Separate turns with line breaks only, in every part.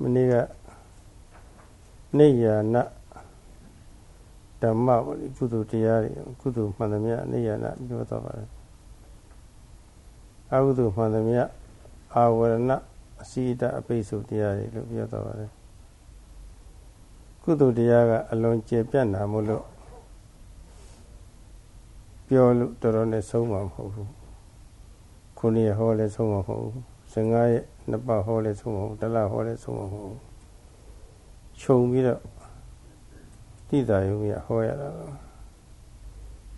မနေ့ကနေယာနဓမ္မပေါ့ဒီကုသိုလ်တရားတွေကုသိုလ်မှန်သမျှနေယာနပြောတော့ပါတယ်အကုသိုလ်မှန်သမျှအာဝရဏအစိတအပိစုတရားတွေလို့ပြောတော့ပါတယ်ကုသိုလ်တရားကအလွန်ကျေပြန့်တာမို့လို့ပြောလို့တော်တော်နဲ့ဆုံးမှာမဟုတ်ဘူးခုနေ့ဟောလဲဆုံးမှာမဟုတ်ဘူး 15ရက်နှစ်ပတ်ဟောလဲဆုံးမှာမဟုတ်တလဟောလဲဆုံးမှာမဟုတ်ခြုံပြီးတော့တိတာယုံရဟောရတာ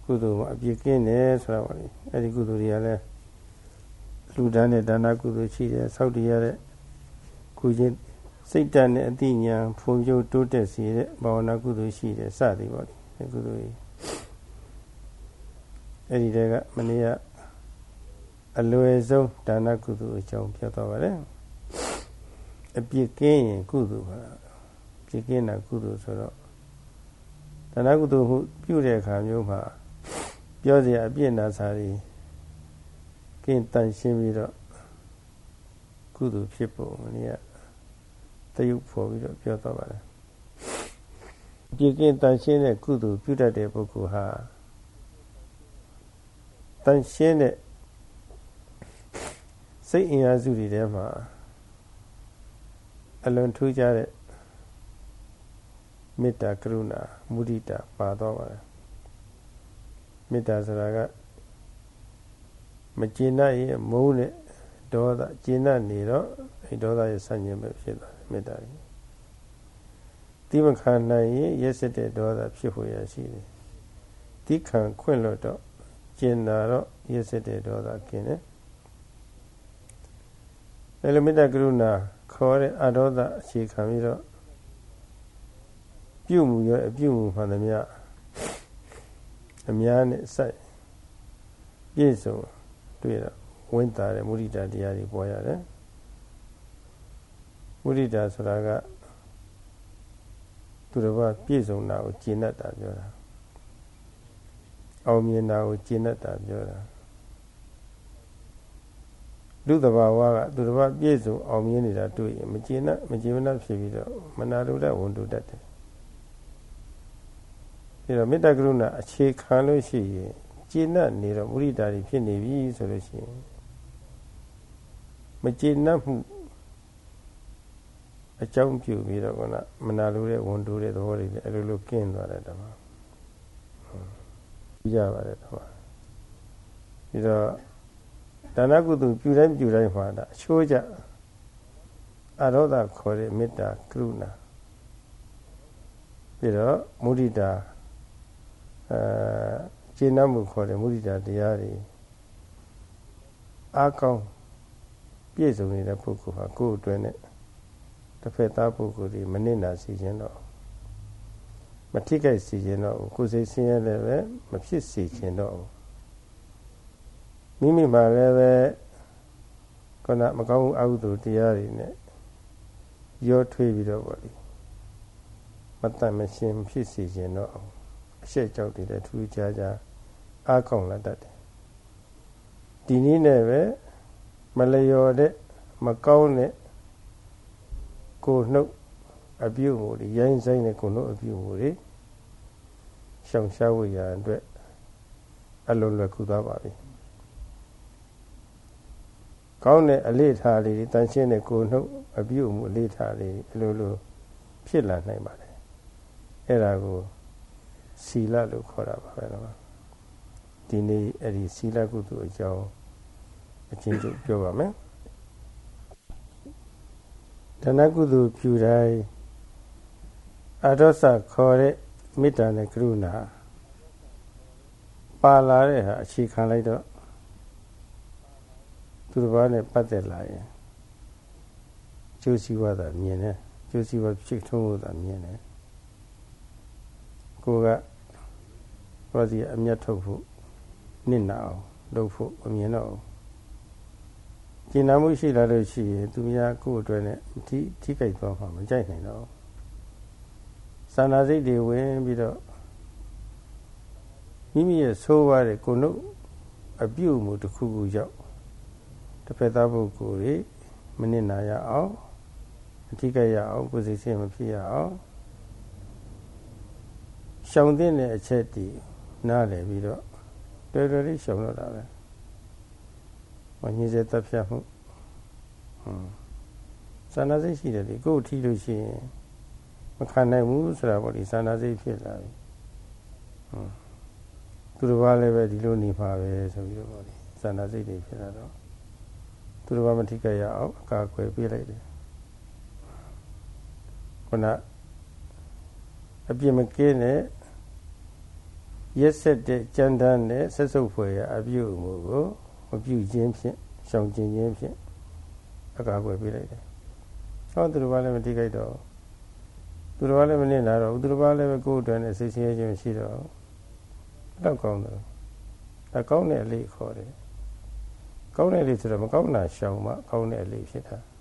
ကုသိုလ်မှာအပြည့်ကင်းတယ်ဆိုတာပါလေအဲ့ဒီကုသိုလ်တွေကလည်းလူတန်းနဲ့ဒါနကုသိုလ်ရှိတယ်စောက်တရတဲ့ကုချင်းစိတ်တတ်နဲ့အတိညာဖွံ့ဖြိုးတိုးတက်စေတဲ့ဘာဝနာကုသိုလ်ရှိတယ်စသည်ပေါ့လေဒီကုသိုလ်ကြီးအဲ့ဒီတည်းကမနေ့က အလွယ်ဆုံးဒါနကုသိုလ်အကြောင်းပြောတော့ပါတယ်အပြစ်ကင်းရင်ကုသိုလ်ပါပြစ်ကင်းတာကုသိုလ်ဆိုတော့ဒါနကုသိုလ်မှုပြုတဲ့အခါမျိုးမှာပြောစရာအပြစ်နာစာတွေကင်းတန်ရှင်းပြီးတော့ကုသိုလ်ဖြစ်ဖို့မနေ့ကတယုတ်ဖော်ပြီးတော့ပြောတော့ပါတယ်ပြည့်ကင်းတန်ရှင်းတဲ့ကုသိုလ်ပြုတတ်တဲ့ပုဂ္ဂိုလ်ဟာတန်ရှင်းတဲ့ စိတ်အင်အားစုတွေထဲမှာအလွန်ထူးခြားတဲ့မေတ္တာကရုဏာမုဒိတာပါတော့ပါတယ်မေတ္တာဆိုတာကမကျေနပ်ရင်မုန်းတဲ့ဒေါသကျေနပ်နေတော့အဲဒေါသရဲ့ဆန့်ကျင်ဘက်ဖြစ်သွားတယ်မေတ္တာကြီးတိမခံနိုင်ရင်ရက်စက်တဲ့ဒေါသဖြစ်ဖို့ရရှိတယ်တိခံခွင့်လို့တော့ကျင်နာတော့ရက်စက်တဲ့ဒေါသกินတယ် အဲလိုမေတ္တာကရုဏာခေါ်တဲ့အဒေါသအခြေခံပြီးတော့ပြုမှုရောအပြုမှုမှန်သမျှအများနဲ့စိုက်ပြည့်စုံတွေ့တော့ဝိတာတဲ့မုဒိတာတရားတွေပေါ်ရတယ်မုဒိတာဆိုတာကသူတော်ဘာပြည့်စုံတာကိုကျင့်တတ်တာပြောတာအောင်မြင်တာကိုကျင့်တတ်တာပြောတာ လူတဘာဝကသူတော်ဘာပြည့်စုံအောင်မြင်နေတာတွေ့ရင်မကျင့်တတ်မကျင့်မတတ်ဖြစ်ပြီးတော့မနာလိုတဲ့ဝန်တုတတ်တယ်ဒီတော့မေတ္တာကရုဏာအခြေခံလို့ရှိရင်ကျင့်တတ်နေတော့မုဒိတာတွေဖြစ်နေပြီဆိုလို့ရှိရင်မကျေနပ်မှုအကြောင်းပြုပြီးတော့ကမနာလိုတဲ့ဝန်တိုးတဲ့သဘောတွေလည်းအဲ့လိုလိုကင်းသွားတယ်တမကြည့်ရပါတယ်တမပြီးတော့ ဒါနကုသိုလ်ပြုတိုင်းပြုတိုင်းမှာဒါအချိုးကြအရောဒခေါ်တဲ့မေတ္တာကရုဏာပြီးတော့မုဒိတာအဲကျေနပ်မှုခေါ်တဲ့မုဒိတာတရားတွေအားကောင်းပြည့်စုံနေတဲ့ပုဂ္ဂိုလ်ဟာကိုယ်အတွင်းနဲ့တစ်ဖက်သားပုဂ္ဂိုလ်ဒီမနစ်နာစီခြင်းတော့မထိခိုက်စီခြင်းတော့ကိုယ်စိတ်ဆင်းရဲလည်းပဲမဖြစ်စီခြင်းတော့ မိမိမှာလည်းပဲခုနမကောင်းမှုအကုသိုလ်တရားတွေနဲ့ရောထွေးပြီးတော့ဗောလေမတတ်မရှင်းဖြစ်စီခြင်းတော့အရှက်ကြောက်တွေလည်းထူးခြားခြားအားကောင်းလာတတ်တယ်ဒီနည်းနဲ့ပဲမလျော်တဲ့မကောင်းတဲ့ကိုနှုတ်အပြုတ်မှုတွေရိုင်းဆိုင်တဲ့ကိုနှုတ်အပြုတ်မှုတွေရှောင်ရှားဝေရအတွက်အလုံးလွယ်ကူသွားပါပြီ ကောင်းတဲ့အလေးထားလေးတန်ရှင်းတဲ့ကိုနှုတ်အပြုတ်မှုအလေးထားလေးအလိုလိုဖြစ်လာနိုင်ပါတယ်အဲ့ဒါကိုစီလလို့ခေါ်တာပါပဲနော်ဒီနေ့အဲ့ဒီစီလကုသိုလ်အကြောင်းအချင်းချင်းပြောပါမယ်ဒါနကုသိုလ်ပြုတိုင်းအဒေါသခေါ်တဲ့မေတ္တာနဲ့ကရုဏာပါလာတဲ့ဟာအခြေခံလိုက်တော့ သူတစ်ပါးနဲ့ပတ်သက်လာရင်ကျိုးစီးပွားသာမြင်တယ်ကျိုးစီးပွားဖြစ်ထုံးလို့သာမြင်တယ်ကိုကဘာစီအမျက်ထုတ်ဖို့နစ်နာအောင်လုပ်ဖို့မမြင်တော့ကျင်နာမှုရှိလာလို့ရှိရင်သူများကိုယ့်အတွက်နဲ့ထိထိကြိုက်သွားမှာမကြိုက်နိုင်တော့စာနာစိတ်တွေဝင်ပြီးတော့မိမိရဲ့ဆိုးွားတဲ့ကိုယ်တို့အပြုတ်မှုတစ်ခုခုရောက် တစ်ဖက်သားပုဂ္ဂိုလ်တွေမနစ်နာရအောင်ထိခိုက်ရအောင်ကိုယ်စိတ်ဆင်းမဖြစ်ရအောင်ရှောင်တဲ့အချက်တည်နားလည်ပြီးတော့တော်တော်လေးရှောင်တော့တာပဲမညစ်စေတပ်ဖြတ်မှုဟွန်းစာနာစိတ်ရှိတယ်လေကိုယ်ထီလို့ရှိရင်မခံနိုင်ဘူးဆိုတာပေါ့ဒီစာနာစိတ်ဖြစ်လာပြီဟွန်းသူတစ်ပါးလည်းပဲဒီလိုနေပါပဲဆိုပြီးတော့ပေါ့ဒီစာနာစိတ်တွေဖြစ်လာတော့သူ တစ်ပါးမထိခိုက်ရအောင်အကာအကွယ်ပေးလိုက်တယ်ခုနအပြစ်မကင်းတဲ့ရက်ဆက်တဲ့ကြမ်းတမ်းတဲ့ဆက်စုပ်ဖွယ်ရအပြုအမူကိုမပြုခြင်းဖြင့်ရှောင်ကျင်ခြင်းဖြင့်အကာအကွယ်ပေးလိုက်တယ်။ဟောသူတော်ဘာလည်းမတိခိုက်တော့သူတော်ဘာလည်းမနစ်လာတော့သူတော်ဘာလည်းပဲကိုယ်အတွက်နဲ့စိတ်ဆင်းရဲခြင်းရှိတော့တော့ကောင်းတယ်။ဒါကောင်းတဲ့အလေးခေါ်တယ်။ ကောင်းတဲ့အလေးဆိုတော့မကောင်းတာရှောင်မှကောင်းတဲ့အလေးဖြစ်တာ။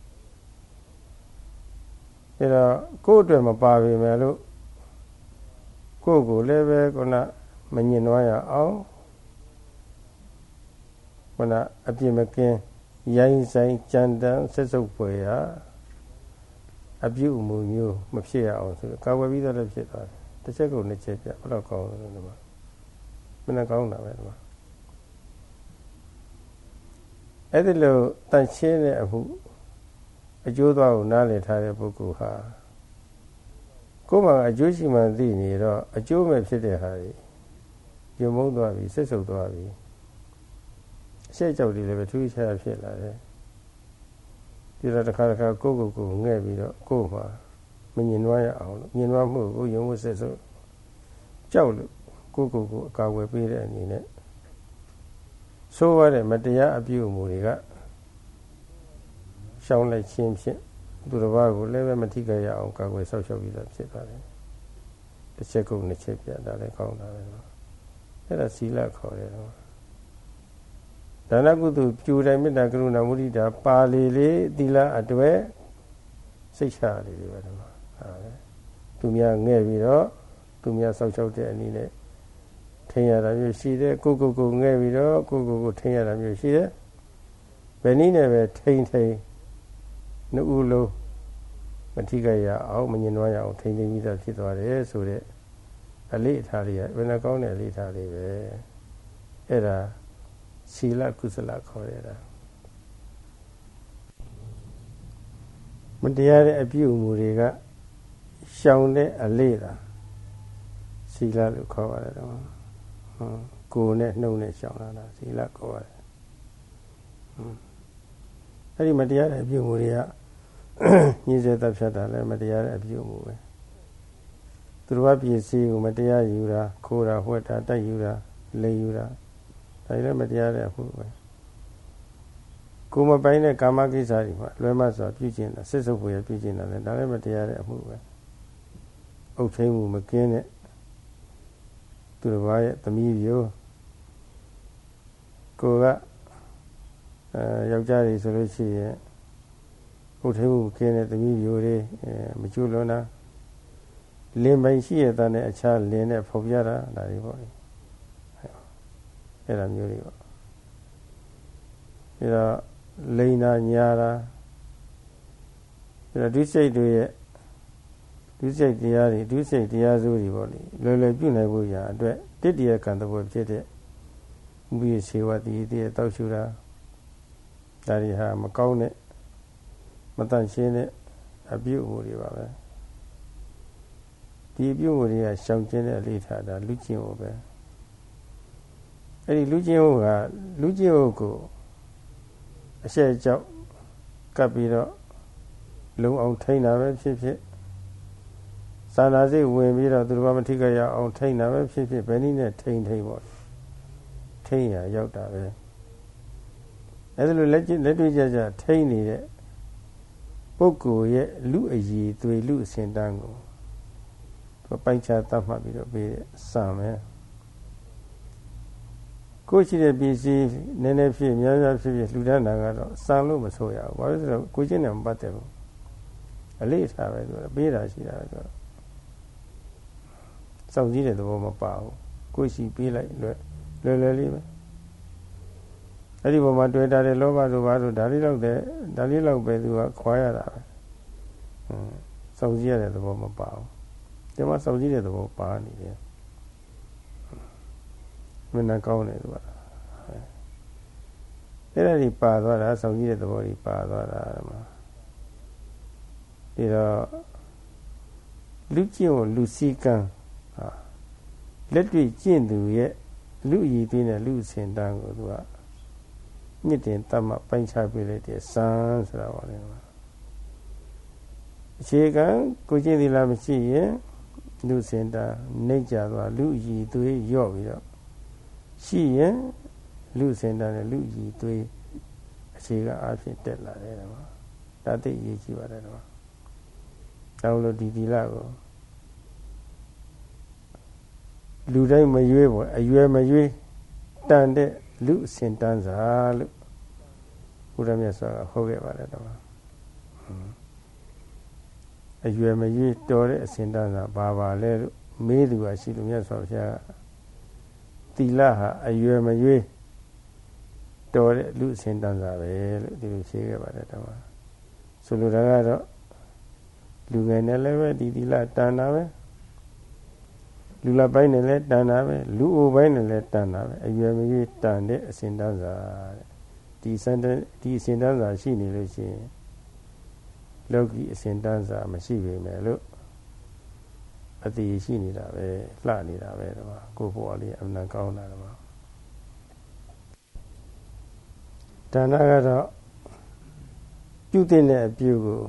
အဲတော့ကိုယ့်အတွက်မပါပေမဲ့လို့ကိုယ့်ကိုလည်းပဲခုနမညင်နွားရအောင်ခုနအပြစ်မကင်းရိုင်းဆိုင်ကြမ်းတမ်းဆက်စုပ်ပွေရအပြုအမူမျိုးမဖြစ်ရအောင်ဆိုတော့ကာဝယ်ပြီးတော့လည်းဖြစ်သွားတယ်တစ်ချက်ကိုနှစ်ချက်ပြဘယ်တော့ကောင်းလဲဒီမှာမနှကောင်းတာပဲဒီမှာ အဲ့ဒီလိုတန်ရှင်းတဲ့အမှုအကျိုးသွားကိုနားလည်ထားတဲ့ပုဂ္ဂိုလ်ဟာကိုယ်မှာအကျိုးရှိမှသိနေတော့အကျိုးမဲ့ဖြစ်တဲ့ဟာတွေပြုံမုန်းသွားပြီစစ်ဆုပ်သွားပြီအရှိတ်ကြောက်တွေလည်းပဲထူးခြားဖြစ်လာတယ်ဒီတော့တစ်ခါတစ်ခါကိုယ့်ကိုယ်ကိုငဲ့ပြီးတော့ကိုယ်မှာမမြင်နွားရအောင်လို့မြင်နွားမှုကိုယုံမှုစစ်ဆုပ်ကြောက်လို့ကိုယ့်ကိုယ်ကိုအကာအကွယ်ပေးတဲ့အနေနဲ့ ဆိုးရတဲ့မတရားအပြုအမူတွေကရှောင်းလိုက်ခြင်းဖြင့်သူတစ်ပါးကိုလည်းပဲမထိခိုက်ရအောင်ကာကွယ်ဆောက်ရှောက်ပြီးတော့ဖြစ်သွားတယ်တစ်ချက်ကုန်နှစ်ချက်ပြတာလည်းကောင်းတာပဲအဲ့ဒါစီလခေါ်တယ်တော့ဒါနကုသိုလ်ပြူတယ်မေတ္တာကရုဏာမုဒိတာပါလေလေသီလအတွေ့စိတ်ချလေးတွေပဲတော့ဟာပဲသူများငဲ့ပြီးတော့သူများဆောက်ရှောက်တဲ့အနေနဲ့ ထင်ရတာမျိုးရှိတယ်ကိုကိုကိုငဲ့ပြီးတော့ကိုကိုကိုထင်ရတာမျိုးရှိတယ်ဘယ်နည်းနဲ့ပဲထိန်ထိန်နှစ်ဦးလုံးမထိခိုက်ရအောင်မညင်နွားရအောင်ထိန်ထိန်ပြီးသားဖြစ်သွားတယ်ဆိုတဲ့အလေးအထားလေးကဘယ်နှကောင်းတဲ့အလေးအထားလေးပဲအဲ့ဒါศีลကုသလခေါ်ရတာမတရားတဲ့အပြုအမူတွေကရှောင်တဲ့အလေးတာศีลလို့ခေါ်ရတယ်တော့ဟုတ် ကိုယ်နဲ့နှုတ်နဲ့ရှောင်လာတာศีลခေါ်ရတယ်ဟုတ်အဲ့ဒီမတရားတဲ့အပြုအမူတွေကညှိစေတပ်ဖြတ်တာလည်းမတရားတဲ့အပြုအမူပဲသူတို့ကပစ္စည်းကိုမတရားယူတာခိုးတာဝှက်တာတိုက်ယူတာလိမ်ယူတာဒါလည်းမတရားတဲ့အမှုပဲကိုမပိုင်းတဲ့ကာမကိစ္စတွေမှာလွဲမစွာပြုကျင်တာစစ်စုပ်ဖွယ်ပြုကျင်တာလည်းဒါလည်းမတရားတဲ့အမှုပဲအုတ်ထိန်မှုမကင်းတဲ့ သူတစ်ပါးရဲ့သမီးမျိုးကိုကအဲယောက်ျားတွေဆိုလို့ရှိရင်အုတ်ထိန်မှုကင်းတဲ့သမီးမျိုးတွေအဲမကျွလွန်တာလင်ပိုင်ရှိရတဲ့အခြားလင်နဲ့ဖော်ပြတာဒါတွေပေါ့အဲ့ဒါမျိုးတွေပေါ့ပြီးတော့လိန်နာညာတာပြီးတော့ဒုစိတ်တွေရဲ့ ဒုစိတ်တရားတွေဒုစိတ်တရားစိုးတွေပေါ့လေလွယ်လွယ်ပြုနိုင်ဖို့ရာအတွက်တတိယကံတဘောဖြစ်တဲ့ဥပိ္ပစေဝတိတည်းတောက်ရှူတာဒါတွေဟာမကောင်းတဲ့မတန့်ရှင်းတဲ့အပြုအမူတွေပါပဲဒီအပြုအမူတွေကရှောင်ကျဉ်တဲ့အလေးထားတာလူကျင့်ဖို့ပဲအဲ့ဒီလူကျင့်ဖို့ကလူကျင့်ဖို့ကိုအရှက်ကြောက်ကပ်ပြီးတော့လုံအောင်ထိန်းတာပဲဖြစ်ဖြစ် သာနာစိတ်ဝင်ပြီးတော့သူတို့ကမထိကြရအောင်ထိန်းတာပဲဖြစ်ဖြစ်ဘယ်နည်းနဲ့ထိန်းထိန်းပေါ့ထိန်းရရောက်တာပဲအဲ့ဒါလိုလက်လက်တွေ့ကြကြထိန်းနေတဲ့ပုဂ္ဂိုလ်ရဲ့လူအည်သွေလူအစဉ်တန်းကိုသူပိုက်ချတတ်မှတ်ပြီးတော့ပြီးစံမယ်ကိုရှိတဲ့ပစ္စည်းနည်းနည်းဖြစ်များများဖြစ်ဖြစ်လှူဒန်းတာကတော့စံလို့မဆိုရဘူးဘာလို့ဆိုတော့ကိုချင်းနဲ့မပတ်တယ်ဘူးအလေးထားပဲသူကပေးတာရှိတာဆိုတော့ စောင့်ကြည့်တဲ့သဘောမပါဘူးကိုရှိပေးလိုက်လွယ်လွယ်လွယ်လေးပဲအဲ့ဒီပုံမှာတွေ့တာတဲ့လောဘတို့ဘာတို့ဒါလေးလောက်တဲ့ဒါလေးလောက်ပဲသူကခွာရတာပဲဟစောင့်ကြည့်ရတဲ့သဘောမပါဘူးဒီမှာစောင့်ကြည့်တဲ့သဘောပါနေတယ်မင်းနဲ့ကောင်းတယ်သူကအဲ့ဒါကြီးပါသွားတာစောင့်ကြည့်တဲ့သဘောကြီးပါသွားတာမှာဒီတော့လူကျင့်ကိုလူစည်းကမ်းဟာ လက်တွေ့ကျင့်သူရဲ့လူအည်သေးတဲ့လူအစဉ်တန်းကိုသူကမြင့်တင်တတ်မှပိုင်းခြားပေးလိုက်တဲ့စံဆိုတာပါလေအခြေခံကိုကျင့်သီလမရှိရင်လူစင်တာနှိမ့်ကြသွားလူအည်သွေးရော့ပြီးတော့ရှိရင်လူစင်တာနဲ့လူအည်သွေးအခြေခံအဖြစ်တက်လာတယ်ကွာဒါသိအရေးကြီးပါတယ်ကွာတောင်းလို့ဒီသီလကို လူတိုင်းမရွေးဘူးအရွယ်မရွေးတန်တဲ့လူအစဉ်တန်းစာလို့ဘုရားမြတ်စွာကဟောခဲ့ပါတယ်တော့အရွယ်မရွေးတော်တဲ့အစဉ်တန်းစာဘာပါလဲလို့မေးသူကရှိလို့မြတ်စွာဘုရားသီလဟာအရွယ်မရွေးတော်တဲ့လူအစဉ်တန်းစာပဲလို့ဒီလိုဖြေခဲ့ပါတယ်တော့ဆိုလိုတာကတော့လူငယ်နဲ့လည်းပဲဒီသီလတန်တာပဲ လူလပိုင်းနဲ့လည်းတန်တာပဲလူအိုပိုင်းနဲ့လည်းတန်တာပဲအရွယ်မကြီးတန်တဲ့အစဉ်တန်းစာတဲ့ဒီစံဒီအစဉ်တန်းစာရှိနေလို့ရှိရင်လောကီအစဉ်တန်းစာမရှိပေမဲ့လို့အတိရှိနေတာပဲလှနေတာပဲတော့ကိုယ့်ဘဝလေးအမှန်ကောင်းတာတော့ဒါနကတော့ပြုတဲ့အပြုကို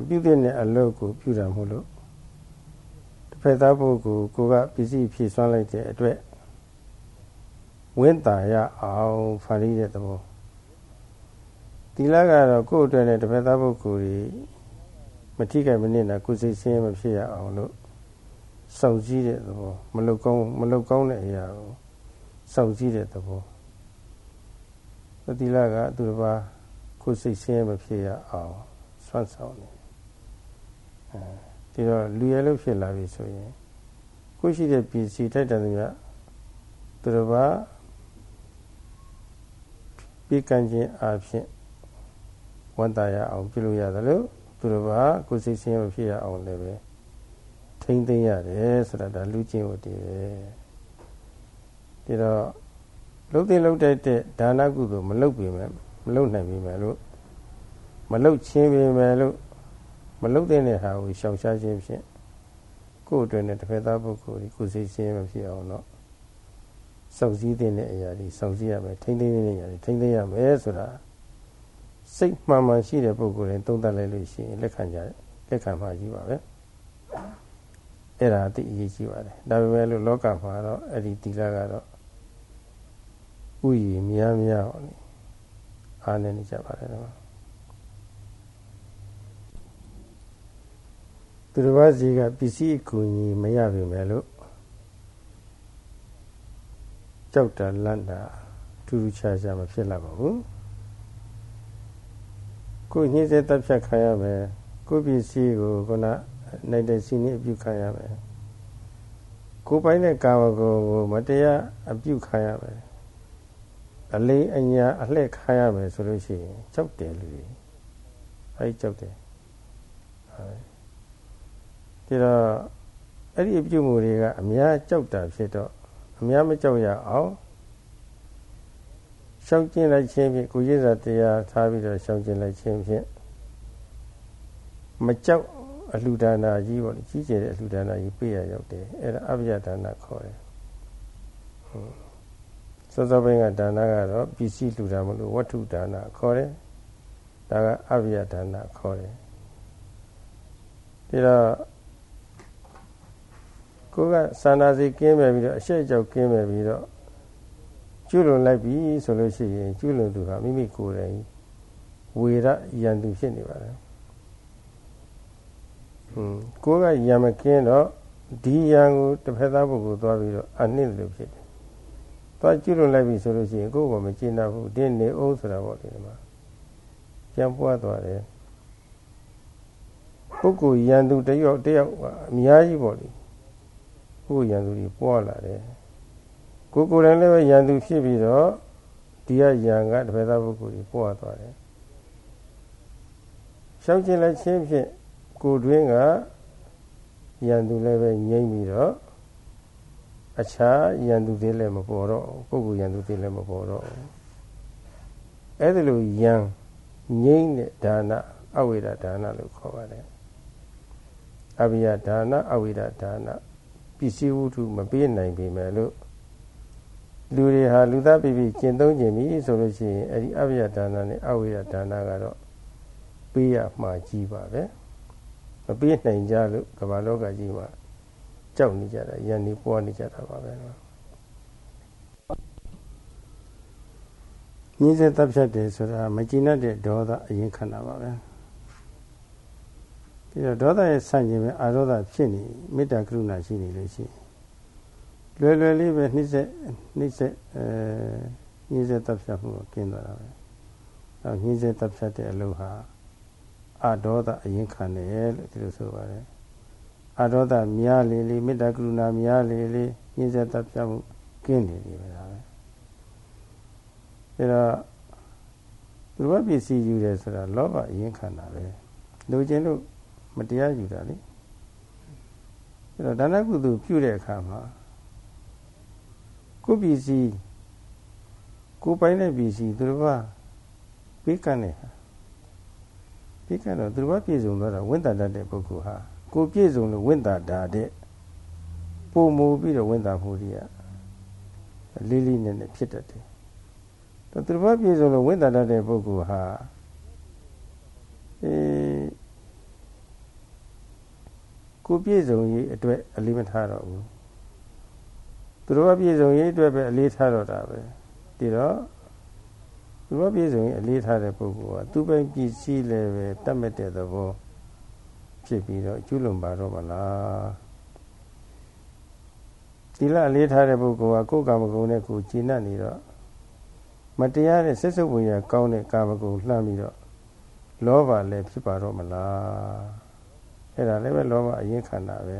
အပြုတဲ့အလုပ်ကိုပြုတာမဟုတ်လို့ ဖက်သားပုဂ္ဂိုလ်ကိုကပစ္စည်းဖြည့်ဆွမ်းလိုက်တဲ့အတွက်ဝင်းတာရအောင်ဖာရီတဲ့သဘောဒီလကတော့ကိုယ့်အတွက်နဲ့တစ်ဖက်သားပုဂ္ဂိုလ်ကြီးမထိခိုက်မနစ်နာကိုယ်စိတ်ဆင်းရဲမဖြစ်ရအောင်လို့စောင့်ကြည့်တဲ့သဘောမလုကောင်းမလုကောင်းတဲ့အရာကိုစောင့်ကြည့်တဲ့သဘောဒီလကသူတစ်ပါးကိုယ်စိတ်ဆင်းရဲမဖြစ်ရအောင်ဆွမ်းဆောင်နေအဲ ဒီတော့လူရဲလို့ဖြစ်လာပြီဆိုရင်ကိုရှိတဲ့ပစ္စည်းထိုက်တယ်များသူတို့ကပြီးကံခြင်းအဖြစ်ဝန်တာရအောင်ပြုလို့ရတယ်လို့သူတို့ကကိုစိတ်ဆင်းရဲဖြစ်ရအောင်လည်းပဲထိမ့်သိမ်းရတယ်ဆိုတာဒါလူချင်းဝတ္တိပဲဒီတော့လုတ်တဲ့လုတ်တဲ့ဒါနကုသိုလ်မလုတ်ပြီမဲ့မလုတ်နိုင်ပြီမဲ့လို့မလုတ်ချင်းပြီမဲ့လို့ မလုတ်တဲ့ဟာကိုရှောင်ရှားခြင်းဖြင့်ကိုယ့်အတွက်နဲ့တစ်ဖက်သားပုဂ္ဂိုလ်ကိုယ်စိတ်ရှင်းမဖြစ်အောင်တော့စောင့်စည်းတဲ့အရာတွေစောင့်စည်းရမယ်ထိမ့်သိမ်းတဲ့အရာတွေထိမ့်သိမ်းရမယ်ဆိုတာစိတ်မှန်မှန်ရှိတဲ့ပုဂ္ဂိုလ်တွေသုံးသပ်လိုက်လို့ရှိရင်လက်ခံကြလက်ခံမှကြီးပါပဲအဲ့ဒါသိအရေးကြီးပါတယ်ဒါပေမဲ့လို့လောကမှာတော့အဲ့ဒီတိလကတော့ဥယျာဉ်များများဟောနေအားနေနေကြပါတယ်တော့ သူတစ်ပါးစီကပစ္စည်းအကူအညီမရပြီမဲ့လို့ကြောက်တာလန့်တာထူးထူးခြားခြားမဖြစ်လာပါဘူးကိုညှင်းစေတပ်ဖြတ်ခံရမယ်ကိုပစ္စည်းကိုခုနနိုင်တဲ့စီနေအပြုခံရမယ်ကိုပိုင်းတဲ့ကာဝကိုကိုမတရားအပြုခံရမယ်အလေးအညာအလှည့်ခံရမယ်ဆိုလို့ရှိရင်ကြောက်တယ်လူတွေအဲဒီကြောက်တယ်ဟုတ် ဒီတော့အဲ့ဒီအပြုမှုတွေကအများကြောက်တာဖြစ်တော့အများမကြောက်ရအောင်ရှောင်ကျင်လိုက်ခြင်းဖြင့်ကိုရည်စာတရားထားပြီးတော့ရှောင်ကျင်လိုက်ခြင်းဖြင့်မကြောက်အလှူဒါနာကြီးပေါ့လေကြီးကျယ်တဲ့အလှူဒါနာကြီးပေးရရောက်တယ်အဲ့ဒါအဘိယဒါနာခေါ်တယ်စောစောပိုင်းကဒါနာကတော့ပစ္စည်းလှူဒါမလို့ဝတ္ထုဒါနာခေါ်တယ်ဒါကအဘိယဒါနာခေါ်တယ်ဒါတော့ ကိုကစာနာစိတ်ကင်းမဲ့ပြီးတော့အရှက်ကြောက်ကင်းမဲ့ပြီးတော့ကျွလွန်လိုက်ပြီဆိုလို့ရှိရင်ကျွလွန်သူဟာမိမိကိုယ်တိုင်ဝေရယံသူဖြစ်နေပါတယ်။ဟွန်းကိုကယံမကင်းတော့ဒီယံကိုတစ်ဖက်သားပုဂ္ဂိုလ်သွားပြီးတော့အနှိမ့်လို့ဖြစ်တယ်။သွားကျွလွန်လိုက်ပြီဆိုလို့ရှိရင်ကိုယ်ကမကျင်တတ်ဘူးတင်းနေအောင်ဆိုတာပေါ့ဒီမှာ။ကြံပွားသွားတယ်။ပုဂ္ဂိုလ်ယံသူတယောက်တယောက်အများကြီးပေါ့လေ ကိုယ်ရန်သူတွေပွားလာတယ်ကိုကိုယ်တိုင်လည်းပဲရန်သူဖြစ်ပြီးတော့ဒီကရန်ကတပည့်သားပုဂ္ဂိုလ်တွေပွားသွားတယ်ရှောက်ကျင်လိုက်ခြင်းဖြင့်ကိုတွင်းကရန်သူလည်းပဲငြိမ့်ပြီးတော့အခြားရန်သူတွေလည်းမပေါ်တော့ပုဂ္ဂိုလ်ရန်သူတွေလည်းမပေါ်တော့အဲ့ဒါလိုယံငြိမ့်တဲ့ဒါနအဝိဒဒါနလို့ခေါ်ပါတယ်အဘိယဒါနအဝိဒဒါန ပစ္စည်းဝတ္ထုမပေးနိုင်ပေမဲ့လို့လူတွေဟာလူသားပြပြကျင့်သုံးခြင်းပြီဆိုလို့ရှိရင်အဲ့ဒီအဘိယဒါနနဲ့အဝိဒဒါနကတော့ပေးရမှာကြီးပါပဲမပေးနိုင်ကြလို့ကမ္ဘာလောကကြီးမှာကြောက်နေကြတာယန္တိပွားနေကြတာပါပဲနော်ညှင်းစေတပ်ဖြတ်တယ်ဆိုတာမကြည်နပ်တဲ့ဒေါသအရင်ခံတာပါပဲ ပြီးတော့ဒေါသရဲ့ဆန့်ကျင်ပဲအာရောဓဖြစ်နေမေတ္တာကရုဏာရှိနေလို့ရှိလွယ်လွယ်လေးပဲနှိမ့်ဆက်နှိမ့်ဆက်အဲညှင်းစေတပ်ဖြတ်မှုကင်းသွားတာပဲအဲညှင်းစေတပ်ဖြတ်တဲ့အလုပ်ဟာအာဒေါသအရင်ခံတယ်လို့ဒီလိုဆိုပါတယ်အာဒေါသများလေလေမေတ္တာကရုဏာများလေလေညှင်းစေတပ်ဖြတ်မှုကင်းနေပြီပဲဒါပဲဒါတော့သူတို့ပစ္စည်းယူတယ်ဆိုတာလောဘအရင်ခံတာပဲလူချင်းလို့ မတရားယူတာလေအဲ့တော့ဒါနကုသိုလ်ပြုတဲ့အခါမှာကိုပစ္စည်းကိုပိုင်တဲ့ပစ္စည်းသူတို့ကပေးကမ်းနေဟာပေးကမ်းတော့သူတို့ကပြည့်စုံသွားတာဝိတ္တတတ်တဲ့ပုဂ္ဂိုလ်ဟာကိုပြည့်စုံလို့ဝိတ္တတာတဲ့ပုံမူပြီးတော့ဝိတ္တမှုတွေကလေးလေးနက်နက်ဖြစ်တတ်တယ်တော့သူတို့ကပြည့်စုံလို့ဝိတ္တတတ်တဲ့ပုဂ္ဂိုလ်ဟာအဲ ကိုပြည့်စုံရေးအတွက်အလေးမထားတော့ဘူးသူတို့ကပြည့်စုံရေးအတွက်ပဲအလေးထားတော့တာပဲဒီတော့သူတို့ကပြည့်စုံရေးအလေးထားတဲ့ပုဂ္ဂိုလ်ကသူ့ပိုင်ပစ္စည်းလည်းပဲတတ်မဲ့တဲ့သဘောဖြစ်ပြီးတော့ကျွလွန်ပါတော့မလားဒီလအလေးထားတဲ့ပုဂ္ဂိုလ်ကကိုယ်ကာမဂုဏ်နဲ့ကိုယ်ကျဉ်းနေတော့မတရားတဲ့ဆက်စုပ်ဝင်ရကောင်းတဲ့ကာမဂုဏ်လှမ်းပြီးတော့လောဘလည်းဖြစ်ပါတော့မလား အဲ့ဒါလည်းပဲလောဘအရင်ခန္ဓာပဲ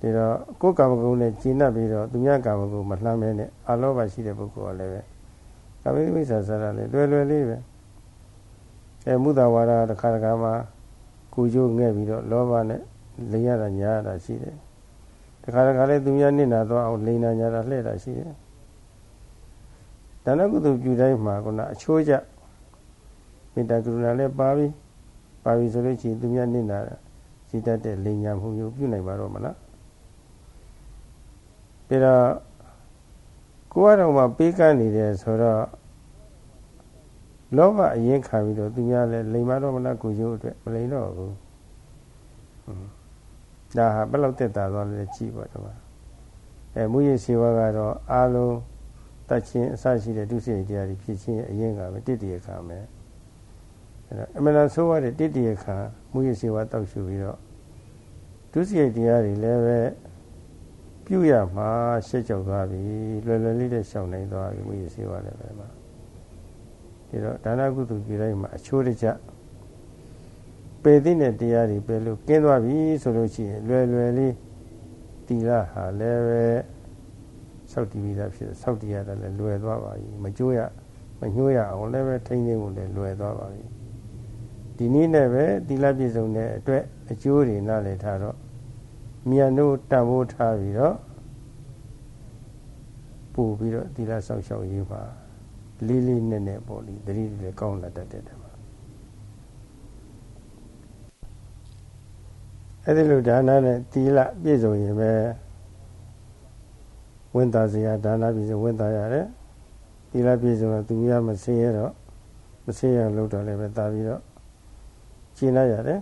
ဒီတော့ကိုယ်ကာမဂုဏ်နဲ့ကျဉ်းပြီးတော့သူများကာမဂုဏ်မလှမ်းမဲနဲ့အလောဘရှိတဲ့ပုဂ္ဂိုလ်ကလည်းပဲကာမိမိစ္ဆာစရလည်းလွယ်လွယ်လေးပဲအဲမုဒဝါဒတစ်ခါတစ်ခါမှကိုကျိုးငဲ့ပြီးတော့လောဘနဲ့လိမ်ရတာညာရတာရှိတယ်တခါတခါလည်းသူများနစ်နာတော့အောင်လိမ်နာညာတာလှဲ့တာရှိတယ်ဒါနကုသိုလ်ပြုတိုင်းမှာကုနာအချိုးကျမေတ္တာကရုဏာလည်းပါပြီး ပါပြီဆိုလို့ရှိရင်သူများနစ်နာရှိတတ်တဲ့လိညာမှုမျိုးပြုနိုင်ပါတော့မလားဒါတော့ကိုယ်ကတော့မှပေးကမ်းနေတယ်ဆိုတော့လောဘအရင်ခံပြီးတော့သူများလည်းလိမ်မတော့မလားကိုကျိုးအတွက်မလိမ်တော့ဘူးဒါဟာဘယ်လောက်တက်တာသွားလဲကြည့်ပါတော့အဲမူရည်စေဝါကတော့အာလုံးတတ်ချင်းအစရှိတဲ့ဒုစရိုက်တရားတွေဖြစ်ချင်းအရင်ကပဲတည်တည်ခံမယ် အဲ့တော့အမှန်တန်ဆိုးရတဲ့တိတ္တိယခံမူရစေဝါတောက်ရှုပြီးတော့ဒုစရိုက်တရားတွေလည်းပဲပြုရမှာရှက်ကြောက်သွားပြီလွယ်လွယ်လေးနဲ့ရှောင်နိုင်သွားပြီမူရစေဝါလည်းပဲမှာဒီတော့ဒါနကုသိုလ်ပြုတိုင်းမှာအချိုးတကျပယ်သိတဲ့တရားတွေပယ်လို့ကင်းသွားပြီဆိုလို့ရှိရင်လွယ်လွယ်လေးတီလာဟာလည်းပဲစောက်တည်ပြီးသားဖြစ်စောက်တည်ရတာလည်းလွယ်သွားပါပြီမကြိုးရမညှိုးရအောင်လည်းပဲထိမ့်သိမ်းဖို့လည်းလွယ်သွားပါပြီ ဒီနည်းနဲ့ပဲသီလပြည့်စုံတဲ့အတွက်အကျိုးတွေနားလည်ထားတော့မြန်တို့တန်ဖိုးထားပြီးတော့ပို့ပြီးတော့သီလဆောင်ရှောက်ရေးပါလေးလေးနက်နက်ပေါ့လေတတိလည်းကောင်းလာတတ်တဲ့တည်းမှာအဲ့ဒီလိုဒါနနဲ့သီလပြည့်စုံရင်ပဲဝန်တာစရာဒါနပြည့်စုံဝန်တာရတယ်သီလပြည့်စုံတော့သူများမဆင်းရတော့မဆင်းရလို့တော့လည်းပဲတာပြီးတော့ ကျင့်လိုက်ရတယ်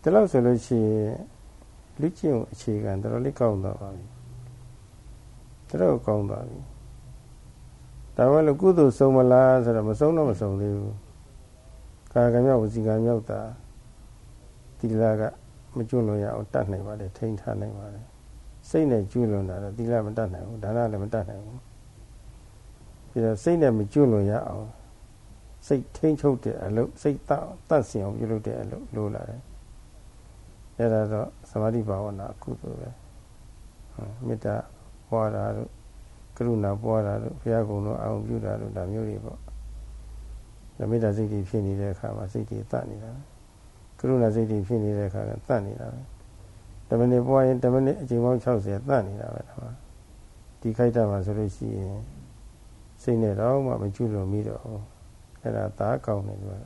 ဒီလောက်ဆိုလို့ရှိရင်လူကျင့်အခြေခံတော်တော်လေးကောင်းသွားပါပြီတော်တော်ကောင်းသွားပြီဒါမှလည်းကုသိုလ်ဆုံးမလားဆိုတော့မဆုံးတော့မဆုံးသေးဘူးကာကမြောက်ဝစီကမြောက်တာတိလာကမကျွလွန်ရအောင်တတ်နိုင်ပါလေထိန်းထားနိုင်ပါလေစိတ်နဲ့ကျွလွန်တာတော့တိလာမတတ်နိုင်ဘူးဒါနလည်းမတတ်နိုင်ဘူးပြီးတော့စိတ်နဲ့မကျွလွန်ရအောင် စိတ်ထိန်ချုပ်တဲ့အလုပ်စိတ်တတတ်စင်အောင်ပြုလုပ်တဲ့အလုပ်လိုလာတယ်အဲ့ဒါတော့သမာဓိဘာဝနာအကုသိုလ်ပဲမေတ္တာပွားတာတို့ကရုဏာပွားတာတို့ဘုရားကုံတို့အောင်ပြုတာတို့ဒါမျိုးတွေပေါ့မေတ္တာစိတ်ကြီးဖြစ်နေတဲ့အခါမှာစိတ်ကြီးတတ်နေတာကရုဏာစိတ်တွေဖြစ်နေတဲ့အခါကတတ်နေတာပဲ10မိနစ်ပွားရင်10မိနစ်အချိန်ပေါင်း60တတ်နေတာပဲဒါဒီခိုက်တာမှာဆိုလို့ရှိရင်စိတ်နဲ့တော့မှမကျွလို့မိတော့ အဲ့ဒါသားကောင်းတယ်လို့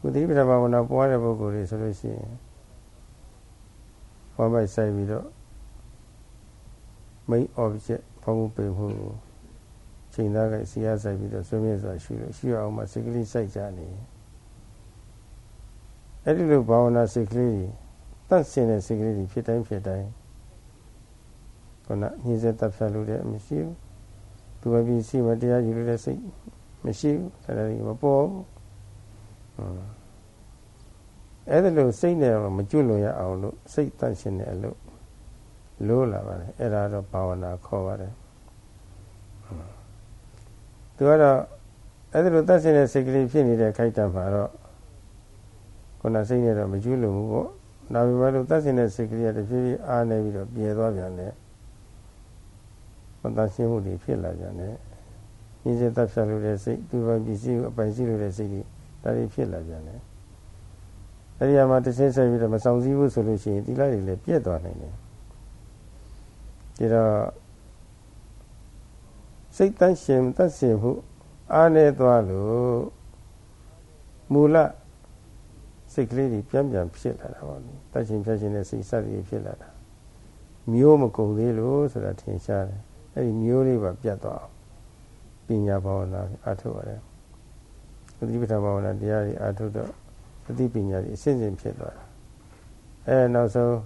ကုသီပထမဝနာပွားတဲ့ပုဂ္ဂိုလ်တွေဆိုလို့ရှိရင်ဘာမိုက်ဆိုင်ပြီးတော့ main object ဖောင်းမှုပေမှုချိန်သားကစီရဆိုင်ပြီးတော့ဆွေးမြေ့စွာရှုလို့ရှုအောင်မှစိတ်ကလေးစိုက်ကြနေအဲ့ဒီလိုဘာဝနာစိတ်ကလေးတန့်စင်တဲ့စိတ်ကလေးဖြစ်တိုင်းဖြစ်တိုင်းခုနညှိစေတပ်ဖြတ်လို့တဲ့မရှိဘူး သူပဲပြီးစီမတရားယူလို့တဲ့စိတ်မရှိဘူးဒါလည်းမပေါ်ဘူးအဲ့ဒါလို့စိတ်နဲ့မကျွလွန်ရအောင်လို့စိတ်တန့်ရှင်းတဲ့အလုပ်လို့လာပါတယ်အဲ့ဒါတော့ဘာဝနာခေါ်ပါတယ်သူကတော့အဲ့ဒါလို့တန့်ရှင်းတဲ့စိတ်ကလေးဖြစ်နေတဲ့ခိုက်တံမှာတော့ခုနစိတ်နဲ့တော့မကျွလွန်ဘူးပေါ့ဒါပေမဲ့လို့တန့်ရှင်းတဲ့စိတ်ကလေးကတဖြည်းဖြည်းအားနေပြီးတော့ပြေသွားပြန်တယ် မတန့်ရှင်းမှုတွေဖြစ်လာပြန်တယ်ရင်းစေတပ်ဖြတ်လို့တဲ့စိတ်သူပဲပစ္စည်းကိုအပိုင်ရှိလို့တဲ့စိတ်တွေဒါတွေဖြစ်လာပြန်တယ်အဲ့ဒီမှာတစ်ဆင့်ဆက်ပြီးတော့မဆောင်စည်းဘူးဆိုလို့ရှိရင်တိလိုက်တွေလည်းပြက်သွားနိုင်တယ်ဒါတော့စိတ်တန့်ရှင်တတ်ရှင်မှုအားနေသွားလို့မူလစိတ်ကလေးတွေပြန်ပြန်ဖြစ်လာတာပေါ့လေတတ်ရှင်ဖြတ်ရှင်တဲ့စိတ်စသည်ဖြစ်လာတာမျိုးမကုန်သေးလို့ဆိုတာထင်ရှားတယ် အဲ့ဒီမျိုးလေးပါပြတ်သွားအောင်ပညာဘာဝနာအထုတ်ရတယ်သတိပဋ္ဌာန်ဘာဝနာတရားတွေအထုတ်တော့သတိပညာတွေအစဉ်စဉ်ဖြစ်သွားတာအဲနောက်ဆုံး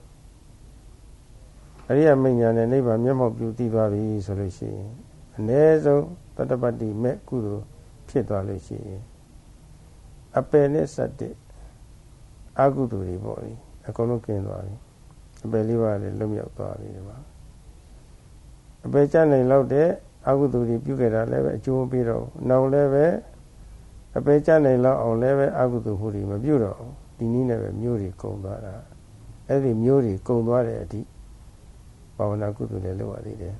အရိယမညာနဲ့နိဗ္ဗာန်မျက်မှောက်ပြုတည်သွားပြီဆိုလို့ရှိရင်အ ਨੇ ဆုံးတတပတ္တိမဲ့ကုသိုလ်ဖြစ်သွားလို့ရှိရင်အပယ်နဲ့စတဲ့အကုသိုလ်တွေပေါ့လေအကုန်လုံးကျင်းသွားပြီအပယ်လေးပါးလည်းလွတ်မြောက်သွားပြီဒီမှာ အပယ်ကျနိုင်လောက်တဲ့အကုသိုလ်တွေပြုခဲ့တာလည်းပဲအကျိုးပေးတော့နောက်လည်းပဲအပယ်ကျနိုင်လောက်အောင်လည်းပဲအကုသိုလ်မှုတွေမပြုတော့ဒီနည်းနဲ့ပဲမျိုးတွေကုံသွားတာအဲ့ဒီမျိုးတွေကုံသွားတဲ့အထိဘာဝနာကုသိုလ်လည်းလုပ်ရသေးတယ်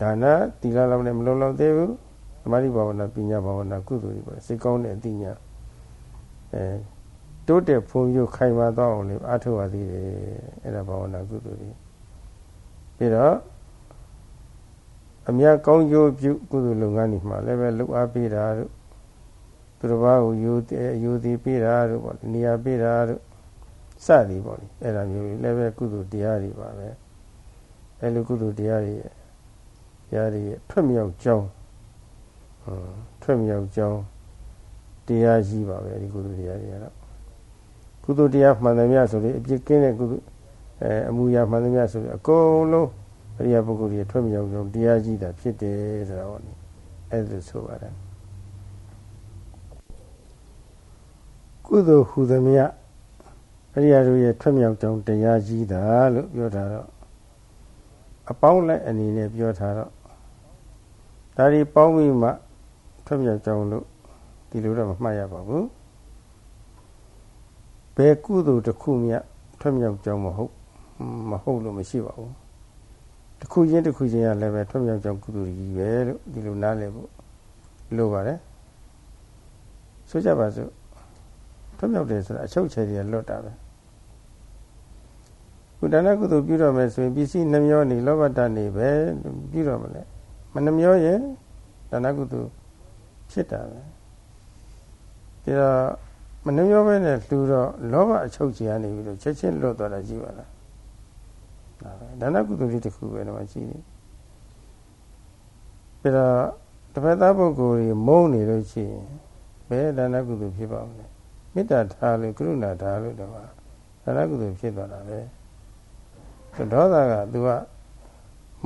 ဒါနသီလလောက်နဲ့မလုံလောက်သေးဘူးသမာဓိဘာဝနာပညာဘာဝနာကုသိုလ်တွေပေါ့စိတ်ကောင်းတဲ့အသိဉာဏ်အဲတိုးတက်ဖွံ့ဖြိုးခိုင်မာသွားအောင်လည်းအားထုတ်ရသေးတယ်အဲ့ဒါဘာဝနာကုသိုလ်တွေ ပြီးတော့အမြတ်ကောင်းကျိုးပြုကုသိုလ်လုပ်ငန်းတွေမှာလည်းပဲလှူအားပေးတာတို့သူတစ်ပါးကိုယူယူသည်ပေးတာတို့ပေါ့နေရာပေးတာတို့စသည်ပေါ့လေအဲ့ဒါမျိုးလည်းပဲကုသိုလ်တရားတွေပါပဲအဲ့လိုကုသိုလ်တရားတွေတရားတွေထွက်မြောက်ကြောင်းဟွန်းထွက်မြောက်ကြောင်းတရားကြီးပါပဲဒီကုသိုလ်တရားတွေကတော့ကုသိုလ်တရားမှန်တယ်များဆိုလေအပြစ်ကင်းတဲ့ကုသိုလ် အဲအမှုရာမှန်တယ်များဆိုလေအကုန်လုံးအရိယာပုဂ္ဂိုလ်တွေထွက်မြောက်ကြောင်းတရားကြီးတာဖြစ်တယ်ဆိုတာပေါ့နိအဲ့ဒါဆိုပါတယ်ကုသိုလ်ဟူသည်မြအရိယာတို့ရဲ့ထွက်မြောက်ကြောင်းတရားကြီးတာလို့ပြောထားတော့အပေါင်းလိုက်အနေနဲ့ပြောထားတော့ဒါဒီပေါင်းပြီးမှထွက်မြောက်ကြောင်းလို့ဒီလိုတော့မမှတ်ရပါဘူးဘယ်ကုသိုလ်တစ်ခုမြထွက်မြောက်ကြောင်းမဟုတ် မဟုတ်လို့မရှိပါဘူးတစ်ခုချင်းတစ်ခုချင်းကလည်းပဲထွက်မြောက်ကြောင်းကုသိုလ်ကြီးပဲလို့ဒီလိုနားလည်ဖို့လိုပါတယ်ဆိုကြပါစို့ထွတ်မြောက်တယ်ဆိုတာအချုပ်ချယ်တွေလွတ်တာပဲကုဒါနကုသိုလ်ပြုတော့မယ်ဆိုရင်ပစ္စည်းနှမျောနေလောဘတနေပဲပြုတော့မလဲမနှမျောရင်ဒါနကုသိုလ်ဖြစ်တာပဲဒါတော့မနှမျောပဲနဲ့လှူတော့လောဘအချုပ်ချယ်ကနေပြီးတော့ချက်ချင်းလွတ်သွားတာရှိပါလား ဒါပဲဒါနကုသိုလ်လေးတစ်ခုပဲတော့ရှိနေဒါတော့တပတ်သားပုဂ္ဂိုလ်တွေမုန်းနေလို့ရှိရင်ဘယ်ဒါနကုသိုလ်ဖြစ်ပါ့မလဲမေတ္တာထားလို့ကရုဏာထားလို့တော့ဒါနကုသိုလ်ဖြစ်သွားတာပဲဒေါသက तू က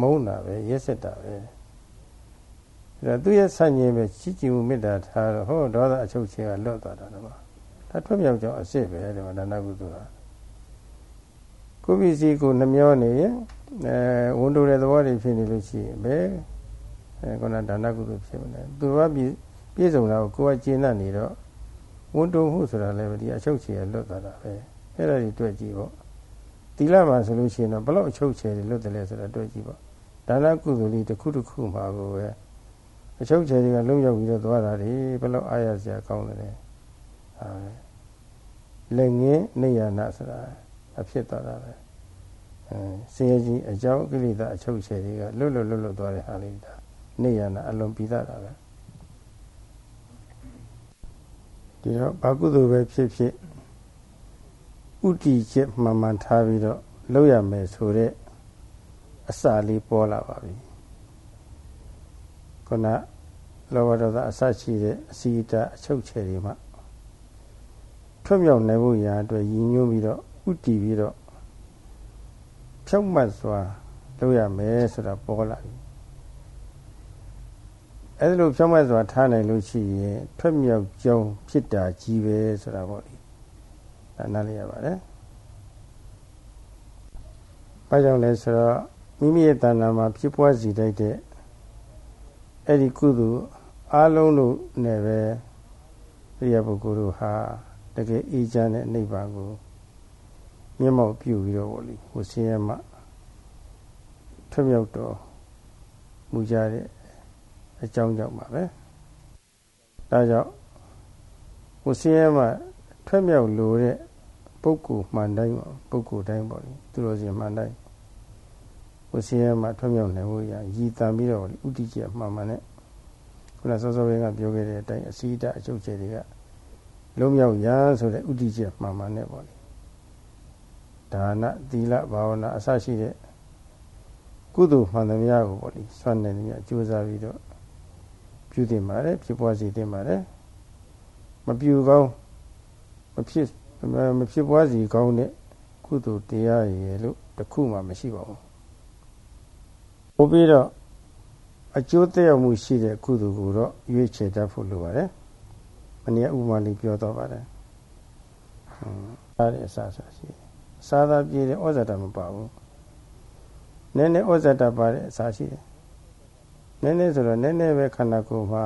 မုန်းတာပဲရက်စက်တာပဲဒါသူရဲ့ဆန့်ကျင်ပဲချစ်ကြည်မှုမေတ္တာထားတော့ဟောဒေါသအချုပ်ချင်းကလွတ်သွားတာတော့ဒါထွက်မြောက်ကြောင်းအစ်စ်ပဲဒီမှာဒါနကုသိုလ်ဟာ ကိုပစ္စည်းကိုနှမျောနေရင်အဲဝန်တိုတဲ့သဘောတွေဖြစ်နေလို့ရှိရင်ဘယ်အဲခုနဒါနကုသိုလ်ဖြစ်မလဲသူကပြည့်စုံတာကိုကိုယ်ကကျင့်တတ်နေတော့ဝန်တုံမှုဆိုတာလည်းဒီအချုပ်ချယ်လွတ်သွားတာပဲအဲ့ဒါကြီးတွေ့ကြည့်ပေါ့သီလမှာဆိုလို့ရှိရင်တော့ဘလို့အချုပ်ချယ်လွတ်တယ်လဲဆိုတာတွေ့ကြည့်ပေါ့ဒါနကုသိုလ်လေးတစ်ခုတစ်ခုမှာကိုပဲအချုပ်ချယ်တွေကလုံးရောက်ပြီးတော့သွားတာဒီဘလို့အားရစရာကောင်းတယ်ဟာပဲလက်ငင်းနေရနာဆိုတာ အဖြစ်သွားတာပဲအဲဆင်းရဲကြီးအကြောင်းကိလေသာအချုပ်ချယ်တွေကလွတ်လွတ်လွတ်လွတ်သွားတဲ့ဟာလေးဒါနေရနာအလွန်ပြီးသားတာပဲဒီတော့ဘာကုသိုလ်ပဲဖြစ်ဖြစ်ဥတီချက်မှန်မှန်ထားပြီးတော့လုပ်ရမယ်ဆိုတဲ့အစာလေးပေါ်လာပါပြီခုနလောဘဒေါသအစရှိတဲ့အစီအတာအချုပ်ချယ်တွေမှာထွတ်မြောက်နိုင်ဖို့ရာအတွက်ရည်ညွှန်းပြီးတော့ ဥတီပြီးတော့ဖြောက်မှတ်စွာလုပ်ရမယ်ဆိုတာပေါ်လာပြီအဲဒီလိုဖြောက်မှတ်စွာထားနိုင်လို့ရှိရင်ထွက်မြောက်ကြောင်းဖြစ်တာကြီးပဲဆိုတာပေါ့လေဒါနားလည်ရပါတယ်ဘာကြောင့်လဲဆိုတော့မိမိရဲ့တဏ္ဍာမှာဖြစ်ပွားစီတတ်တဲ့အဲ့ဒီကုသိုလ်အလုံးလို့နဲ့ပဲပြရပုဂ္ဂိုလ်တို့ဟာတကယ်အေးချမ်းတဲ့နိဗ္ဗာန်ကို မျက်မှောက်ပြုပြီးတော့ဗောလေဟိုဆင်းရဲမှထွမြောက်တော်မူကြတဲ့အကြောင်းကြောင့်ပါပဲဒါကြောင့်ဟိုဆင်းရဲမှထွမြောက်လို့တဲ့ပုဂ္ဂိုလ်မှန်တိုင်းပုဂ္ဂိုလ်တိုင်းပေါ့လေသူတော်စင်မှန်တိုင်းဟိုဆင်းရဲမှထွမြောက်နိုင်ဖို့ရရည်တန်ပြီးတော့ဥတီကျမှန်မှန်နဲ့ခုနစောစောလေးကပြောခဲ့တဲ့အတိုင်းအစည်းအတအချုပ်ချယ်တွေကလုံးမြောက်ရဆိုတဲ့ဥတီကျမှန်မှန်နဲ့ပေါ့လေ ဒါနသီလဘာဝနာအစရှိတဲ့ကုသိုလ်မှန်သမျှကိုပေါ့လေစွန့်နေသမျှကြိုးစားပြီးတော့ပြုတင်ပါတယ်ဖြစ်ပွားစေတင်ပါတယ်မပြူကောင်းမဖြစ်မဖြစ်ပွားစီကောင်းတဲ့ကုသိုလ်တရားရည်လို့တခုမှမရှိပါဘူး။ပို့ပြီးတော့အကျိုးသက်ရောက်မှုရှိတဲ့ကုသိုလ်ကိုတော့ရွေးချယ်တတ်ဖို့လိုပါတယ်။မနည်းဥပမာလေးပြောတော့ပါတယ်။ဟွန်းအားရအစားစားရှိတယ်။ စားသာပြည့်တဲ့ဩဇာတမပါဘူး။နည်းနည်းဩဇာတပါတဲ့အစားရှိတယ်။နည်းနည်းဆိုတော့နည်းနည်းပဲခန္ဓာကိုယ်မှာ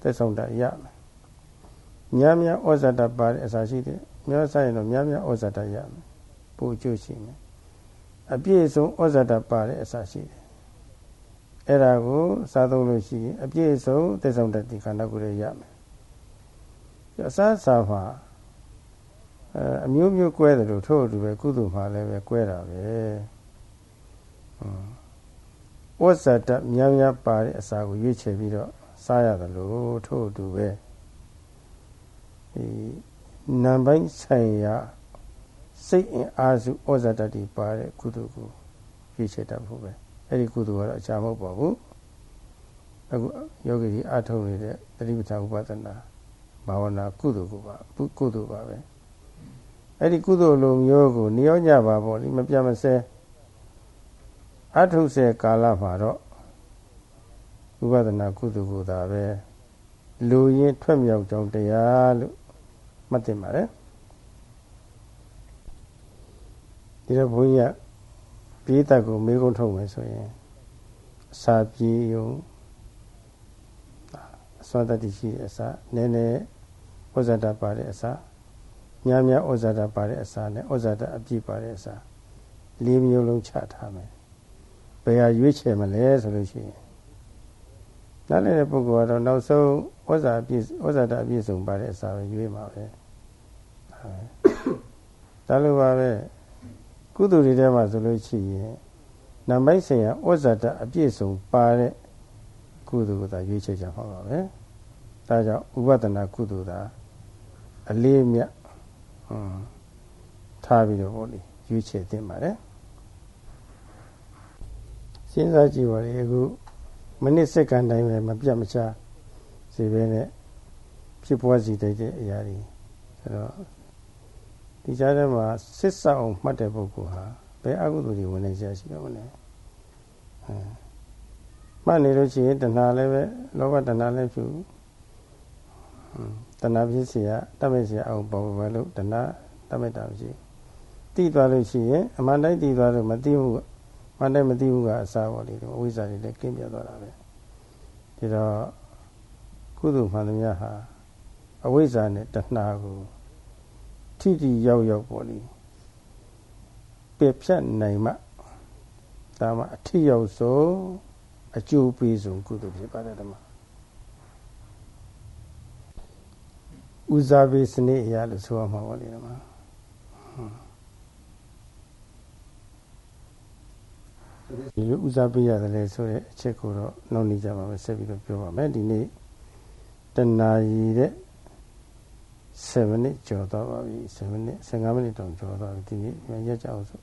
သက်ဆောင်တရမယ်။များများဩဇာတပါတဲ့အစားရှိတယ်။များဆိုင်တော့များများဩဇာတရမယ်။ပို့ကျိုးရှိမယ်။အပြည့်စုံဩဇာတပါတဲ့အစားရှိတယ်အဲ့ဒါကိုစားသုံးလို့ရှိရင်အပြည့်အစုံသက်ဆောင်တတ်ဒီခန္ဓာကိုယ်ရရမယ်အစားစားမှာ အမျိုးမျိုးကွဲတယ်လို့ထို့အတူပဲကုသိုလ်မှာလည်းပဲကွဲတာပဲဝဇ္ဇတများများပါတဲ့အစာကိုရွေးချယ်ပြီးတော့စားရတယ်လို့ထို့အတူပဲဒီနံပိုင်းဆိုင်ရာစိတ်အင်အားစုဩဇာတတိပါတဲ့ကုသိုလ်ကိုရွေးချယ်တတ်ဖို့ပဲအဲ့ဒီကုသိုလ်ကတော့အချာမဟုတ်ပါဘူးအခုယောဂီကြီးအထုတ်နေတဲ့တတိပဋ္ဌာဥပဒနာဘာဝနာကုသိုလ်ကိုပါကုသိုလ်ပါပဲ အဲ့ဒီကုသိုလ်လိုမျိုးကိုနိယောညပါပေါ့ဒီမပြတ်မစဲအထုတ်စေကာလမှာတော့ဥပဒနာကုသိုလ်ကိုသာပဲလူရင်းထွက်မြောက်ကြောင်းတရားလို့မှတ်တင်ပါတယ်ဒီတော့ဘုန်းကြီးကပြေးတတ်ကိုမေးခွန်းထုတ်မယ်ဆိုရင်အစာပြေးယုံအစွမ်းတတိရှိတဲ့အစာနည်းနည်းဩဇာတပါတဲ့အစာ များများဩဇာတပါတဲ့အစာနဲ့ဩဇာတအပြည့်ပါတဲ့အစာလေးမျိုးလုံးချထားမယ်ဘယ်ဟာရွေးချယ်မလဲဆိုလို့ရှိရင်နားလည်တဲ့ပုဂ္ဂိုလ်ကတော့နောက်ဆုံးဩဇာအပြည့်ဩဇာတအပြည့်စုံပါတဲ့အစာပဲရွေးမှာပဲဒါလိုပါပဲကုသိုလ်တွေထဲမှာဆိုလို့ရှိရင်နံပါတ်ဆိုင်ရာဩဇာတအပြည့်စုံပါတဲ့ကုသိုလ်ကိုသာရွေးချယ်ကြမှာပါပဲ။ဒါကြောင့်ဥပဒနာကုသိုလ်သာအလေးမြတ်ဟွန်း ထားပြီးတော့ဟောလေရွေးချယ်သင့်ပါတယ်။စဉ်းစားကြည့်ပါလေအခုမိနစ်စက္ကန့်တိုင်းပဲမပြတ်မချစေဘဲနဲ့ဖြစ်ပွားစီတဲ့အရာတွေဆိုတော့ဒီကြားထဲမှာစစ်ဆောက်အောင်မှတ်တဲ့ပုဂ္ဂိုလ်ဟာဘယ်အကုသိုလ်တွေဝင်နေကြရှိတော့မလဲအဲမှတ်နေလို့ရှိရင်တဏှာလည်းပဲလောဘတဏှာလည်းဖြူ တဏှာဖြစ်စီရတမိတ်စီရအောင်ပေါ်ပဲလို့တဏှာတမိတ်တာမရှိတိသွားလို့ရှိရင်အမှန်တိုင်းတိသွားလို့မတိဘူးမှန်တိုင်းမတိဘူးကအစားပေါ်လေးဒီအဝိဇ္ဇာတွေလည်းကင်းပြတ်သွားတာပဲဒါတော့ကုသိုလ်မှန်သမျှဟာအဝိဇ္ဇာနဲ့တဏှာကိုထိတိရောက်ရောက်ပေါ်လေးပြဖြတ်နိုင်မှဒါမှအထိရောက်ဆုံးအကျိုးပေးဆုံးကုသိုလ်ဖြစ်ပါတယ်ဓမ္မ ဦးစားပေးစနစ်အရာလို့ဆိုရမှာပေါ့လေဒီမှာဒီလိုဦးစားပေးရတယ်လေဆိုတဲ့အချက်ကိုတော့နောက်နေကြပါမယ်ဆက်ပြီးတော့ပြောပါမယ်ဒီနေ့တနာရီတဲ့7မိနစ်ကျော်သွားပါပြီ7မိနစ်15မိနစ်တောင်ကျော်သွားပြီဒီနေ့ရက်ကြအောင်ဆို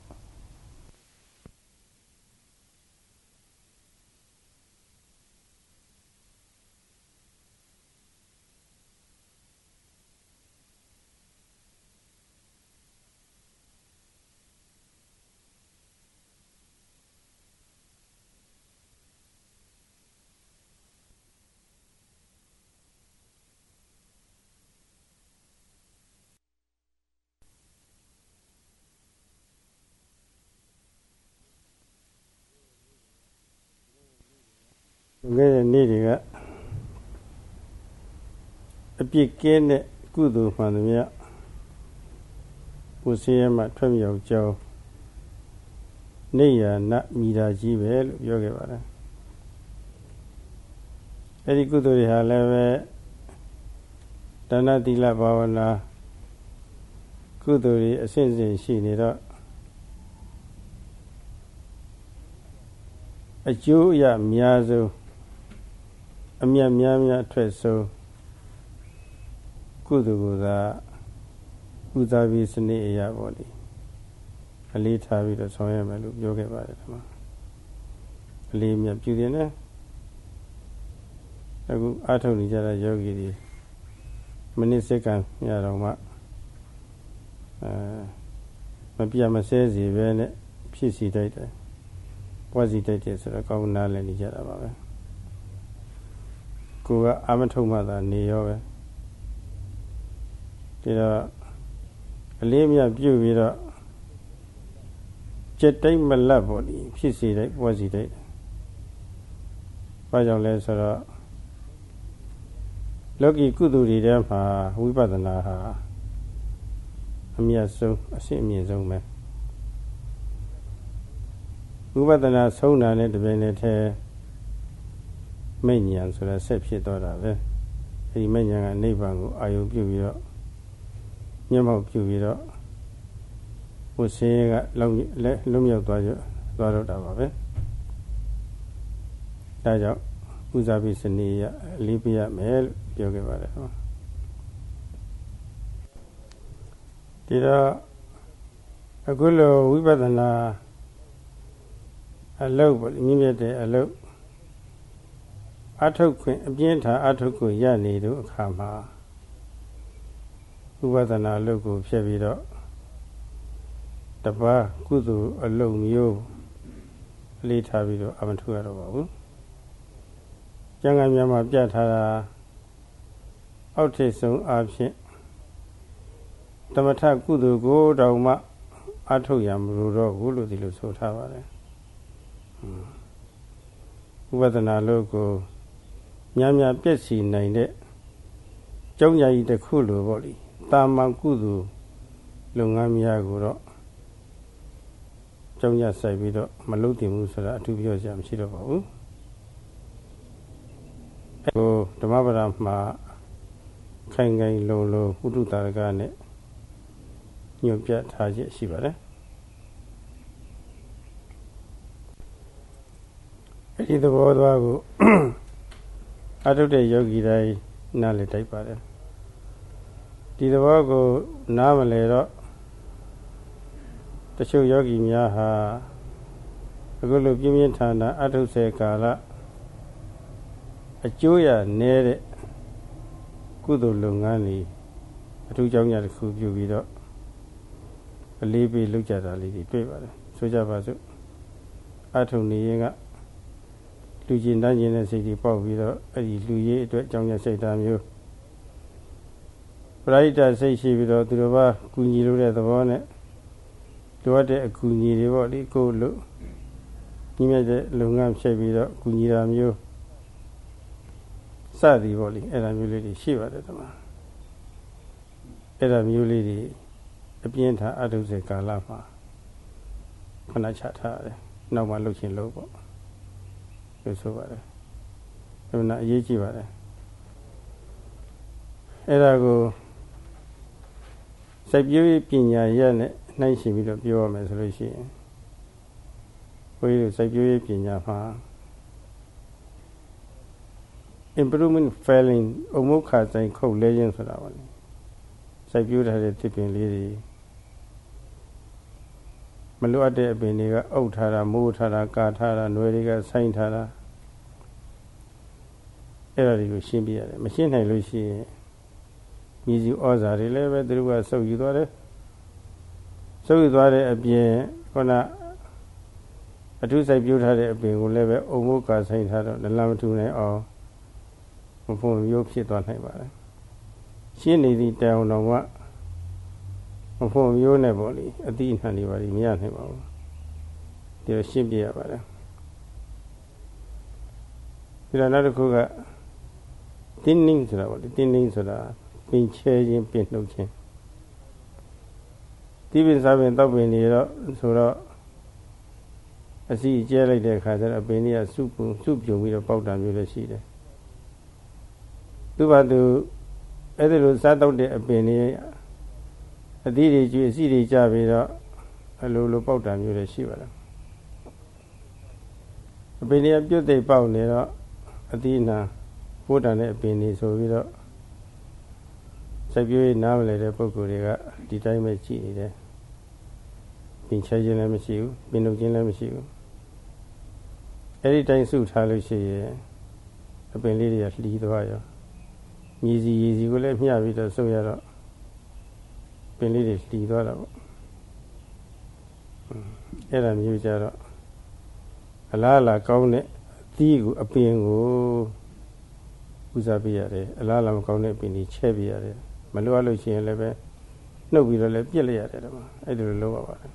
ခဲ့တဲ့နေ့တွေကအပြစ်ကင်းတဲ့ကုသိုလ်မှန်သမျှကိုစင်းရဲမှထွက်မြောက်ကြောင်းနေရနမိတာကြီးပဲလို့ပြောခဲ့ပါတယ်အဲ့ဒီကုသိုလ်တွေဟာလည်းပဲဒါနသီလဘာဝနာကုသိုလ်တွေအစဉ်စဉ်ရှိနေတော့အကျိုးအရအများဆုံး အမြတ်များများထွက်ဆုံးကုသိုလ်ကိုသာဥစားပြီးစနစ်အရာပေါ့လေအလေးထားပြီးတော့ဆောင်ရမယ်လို့ပြောခဲ့ပါတယ်ဒီမှာအလေးမြတ်ပြုတင်တယ်အခုအာထုံနေကြတဲ့ယောဂီတွေမနစ်စက္ကန့်ညတော့မှအဲမပြမဆဲစီပဲနဲ့ဖြစ်စီတိုက်တယ်ပွားစီတိုက်တယ်ဆိုတော့ကောင်းနားလည်နေကြတာပါပဲ ကိုကအာမထုံမှသာနေရောပဲဒီတော့အလေးမြပြုတ်ပြီးတော့จิตတိတ်မလတ်ပေါ့ဒီဖြစ်စီတဲ့ပွဲစီတဲ့ဘာကြောင့်လဲဆိုတော့လောကီကုသိုလ်တွေထဲမှာဝိပဿနာဟာအမြတ်ဆုံးအရှင်းအမြင့်ဆုံးပဲဝိပဿနာဆုံးတာနဲ့တပြိုင်တည်း မိညာဆိုတာဆက်ဖြစ်သွားတာပဲအဲဒီမိညာကနိဗ္ဗာန်ကိုအာယုပြုပြီးတော့မျက်မှောက်ပြုပြီးတော့ဘုဆေးကလုံလက်လွတ်မြောက်သွားရသွားတော့တာပါပဲဒါကြောင့်ဥဇာပိစနေရအလေးပြရမယ်လို့ပြောခဲ့ပါတယ်ဟောဒီတော့အခုလိုဝိပဿနာအလုပ်ပေါ့မြင့်မြတ်တဲ့အလုပ် အထုတ်ခွင့်အပြင်းထန်အထုတ်ကိုရနေတို့အခါမှာဥပဒနာလုပ်ကိုဖြတ်ပြီးတော့တပါးကုသိုလ်အလုံးမျိုးအလေးထားပြီးတော့အမထုရတော့ပါဘူးကျန်ကမြတ်မှာပြထားတာအောက်ထိပ်ဆုံးအဖြစ်တမထကုသိုလ်ကိုတောင်မှအထုတ်ရမလို့တော့ဘူးလို့ဒီလိုဆိုထားပါတယ်ဥပဒနာလုပ်ကို များများပြည့်စည်နိုင်တဲ့ကျောင်းညာကြီးတစ်ခုလိုပေါ့လေတာမန်ကုသိုလ်လုပ်ငန်းများကိုတော့ကျောင်းညာဆိုင်ပြီးတော့မလုပ်တင်ဘူးဆိုတာအထူးပြောစရာမရှိတော့ပါဘူးဟိုဓမ္မပဒမှာခိုင်ခိုင်လုံလုံဥဒ္ဒတာရကနဲ့ညွှန်ပြထားချက်ရှိပါတယ်အဲ့ဒီသဘောသွားကို အထုတ်တဲ့ယောဂီတိုင်းနားလည်တိုက်ပါတယ်ဒီသဘောကိုနားမလဲတော့တချို့ယောဂီများဟာအခုလိုပြင်းပြင်းထန်ထန်အထုတ်စေကာလအကျိုးရနေတဲ့ကုသိုလ်လုပ်ငန်းတွေအထူးကြောင့်ညာတစ်ခုပြုပြီးတော့အလေးပေးလုပ်ကြတာလေးတွေတွေ့ပါတယ်ဆိုကြပါစို့အထုံနေရင်က လူကျင်တန်းကျင်တဲ့စိတ်တွေပေါက်ပြီးတော့အဲ့ဒီလူရေးအတွက်ကြောင်းရစိတ်ဓာတ်မျိုးပရိဒတ်စိတ်ရှိပြီးတော့သူတို့ဘာကူညီလို့တဲ့သဘောနဲ့လိုအပ်တဲ့အကူအညီတွေပေါ့လေကိုလို့ညီမြတ်တဲ့လုပ်ငန်းဖြည့်ပြီးတော့ကူညီတာမျိုးစသည်ပေါ့လေအဲ့ဒါမျိုးလေးတွေရှိပါတယ်တမအဲ့ဒါမျိုးလေးတွေအပြင်းထန်အထုစေကာလမှာခဏချထားတယ်နောက်မှလှုပ်ရှင်လှုပ်ပေါ့ လို့ဆိုပါတယ်အမှန်အရေးကြီးပါတယ်အဲ့ဒါကိုစိုက်ပျိုးရေးပညာရက်နဲ့နှိုင်းယှဉ်ပြီးတော့ပြောရမယ်ဆိုလို့ရှိရင်ဘုရားတို့စိုက်ပျိုးရေးပညာမှာ improvement failing အမှုခါဆိုင်ခုတ်လဲခြင်းဆိုတာပါလေစိုက်ပျိုးထားတဲ့တစ်ပင်လေးတွေမ လိုအပ်တဲ့အပင်တွေကအုပ်ထားတာမိုးထားတာကာထားတာຫນွယ်တွေကဆိုင်းထားတာအဲ့ဒါတွေကိုရှင်းပြရတယ်မရှင်းနိုင်လို့ရှိရင်မြည်စုဩဇာတွေလည်းပဲသူတို့ကစုပ်ယူသွားတယ်စုပ်ယူသွားတဲ့အပြင်ခုနအထုစိုက်ပြိုးထားတဲ့အပင်ကိုလည်းပဲအုံမိုးကာဆိုင်ထားတော့လလမထူနိုင်အောင်မဖို့မျိုးဖြစ်သွားနိုင်ပါတယ်ရှင်းနေသည့်တောင်တော်က မဖို့မျိုးနဲ့ပေါ့လေအတိအနှံတွေပါလိမရနိုင်ပါဘူးဒီလိုရှင်းပြရပါတယ်ဒီတော့နောက်တစ်ခုကတင်းနင်းဆိုတာပေါ့လေတင်းနင်းဆိုတာပင်ချဲခြင်းပင်နှုတ်ခြင်းဒီပင်စားပင်တောက်ပင်တွေတော့ဆိုတော့အစီကျဲလိုက်တဲ့အခါကျတော့အပင်တွေကစုပုံစုပြုံပြီးတော့ပေါက်တာမျိုးလည်းရှိတယ်သူ့ဘာသူအဲ့ဒီလိုစားတော့တဲ့အပင်တွေ အသီးတွေကျွေးအစီတွေကြပြီးတော့အလိုလိုပေါက်တာမျိုးလည်းရှိပါလားအပင်တွေကပြုတ်သိပ်ပေါက်နေတော့အသီးနာပိုးတန်တဲ့အပင်တွေဆိုပြီးတော့စိုက်ပျိုးရေးနားမလည်တဲ့ပုံကိုယ်တွေကဒီတိုင်းပဲကြည့်နေတယ်ပင်ချခြင်းလည်းမရှိဘူးပင်လုပ်ခြင်းလည်းမရှိဘူးအဲ့ဒီတိုင်းစုထားလို့ရှိရင်အပင်လေးတွေကလှီးသွားရောမြည်စီရည်စီကိုလည်းမျှပြီးတော့ဆုပ်ရတော့ ပင်လေးတွေလှီးသွားတာပေါ့အဲ့ဒါမျိုးကြတော့အလားအလာကောင်းတဲ့အသီးကိုအပင်ကိုဦးစားပေးရတယ်အလားအလာမကောင်းတဲ့အပင်ကြီးချဲ့ပေးရတယ်မလိုအပ်လို့ရှိရင်လည်းပဲနှုတ်ပြီးတော့လည်းပြစ်လိုက်ရတယ်တော့အဲ့ဒီလိုလုပ်ရပါတယ်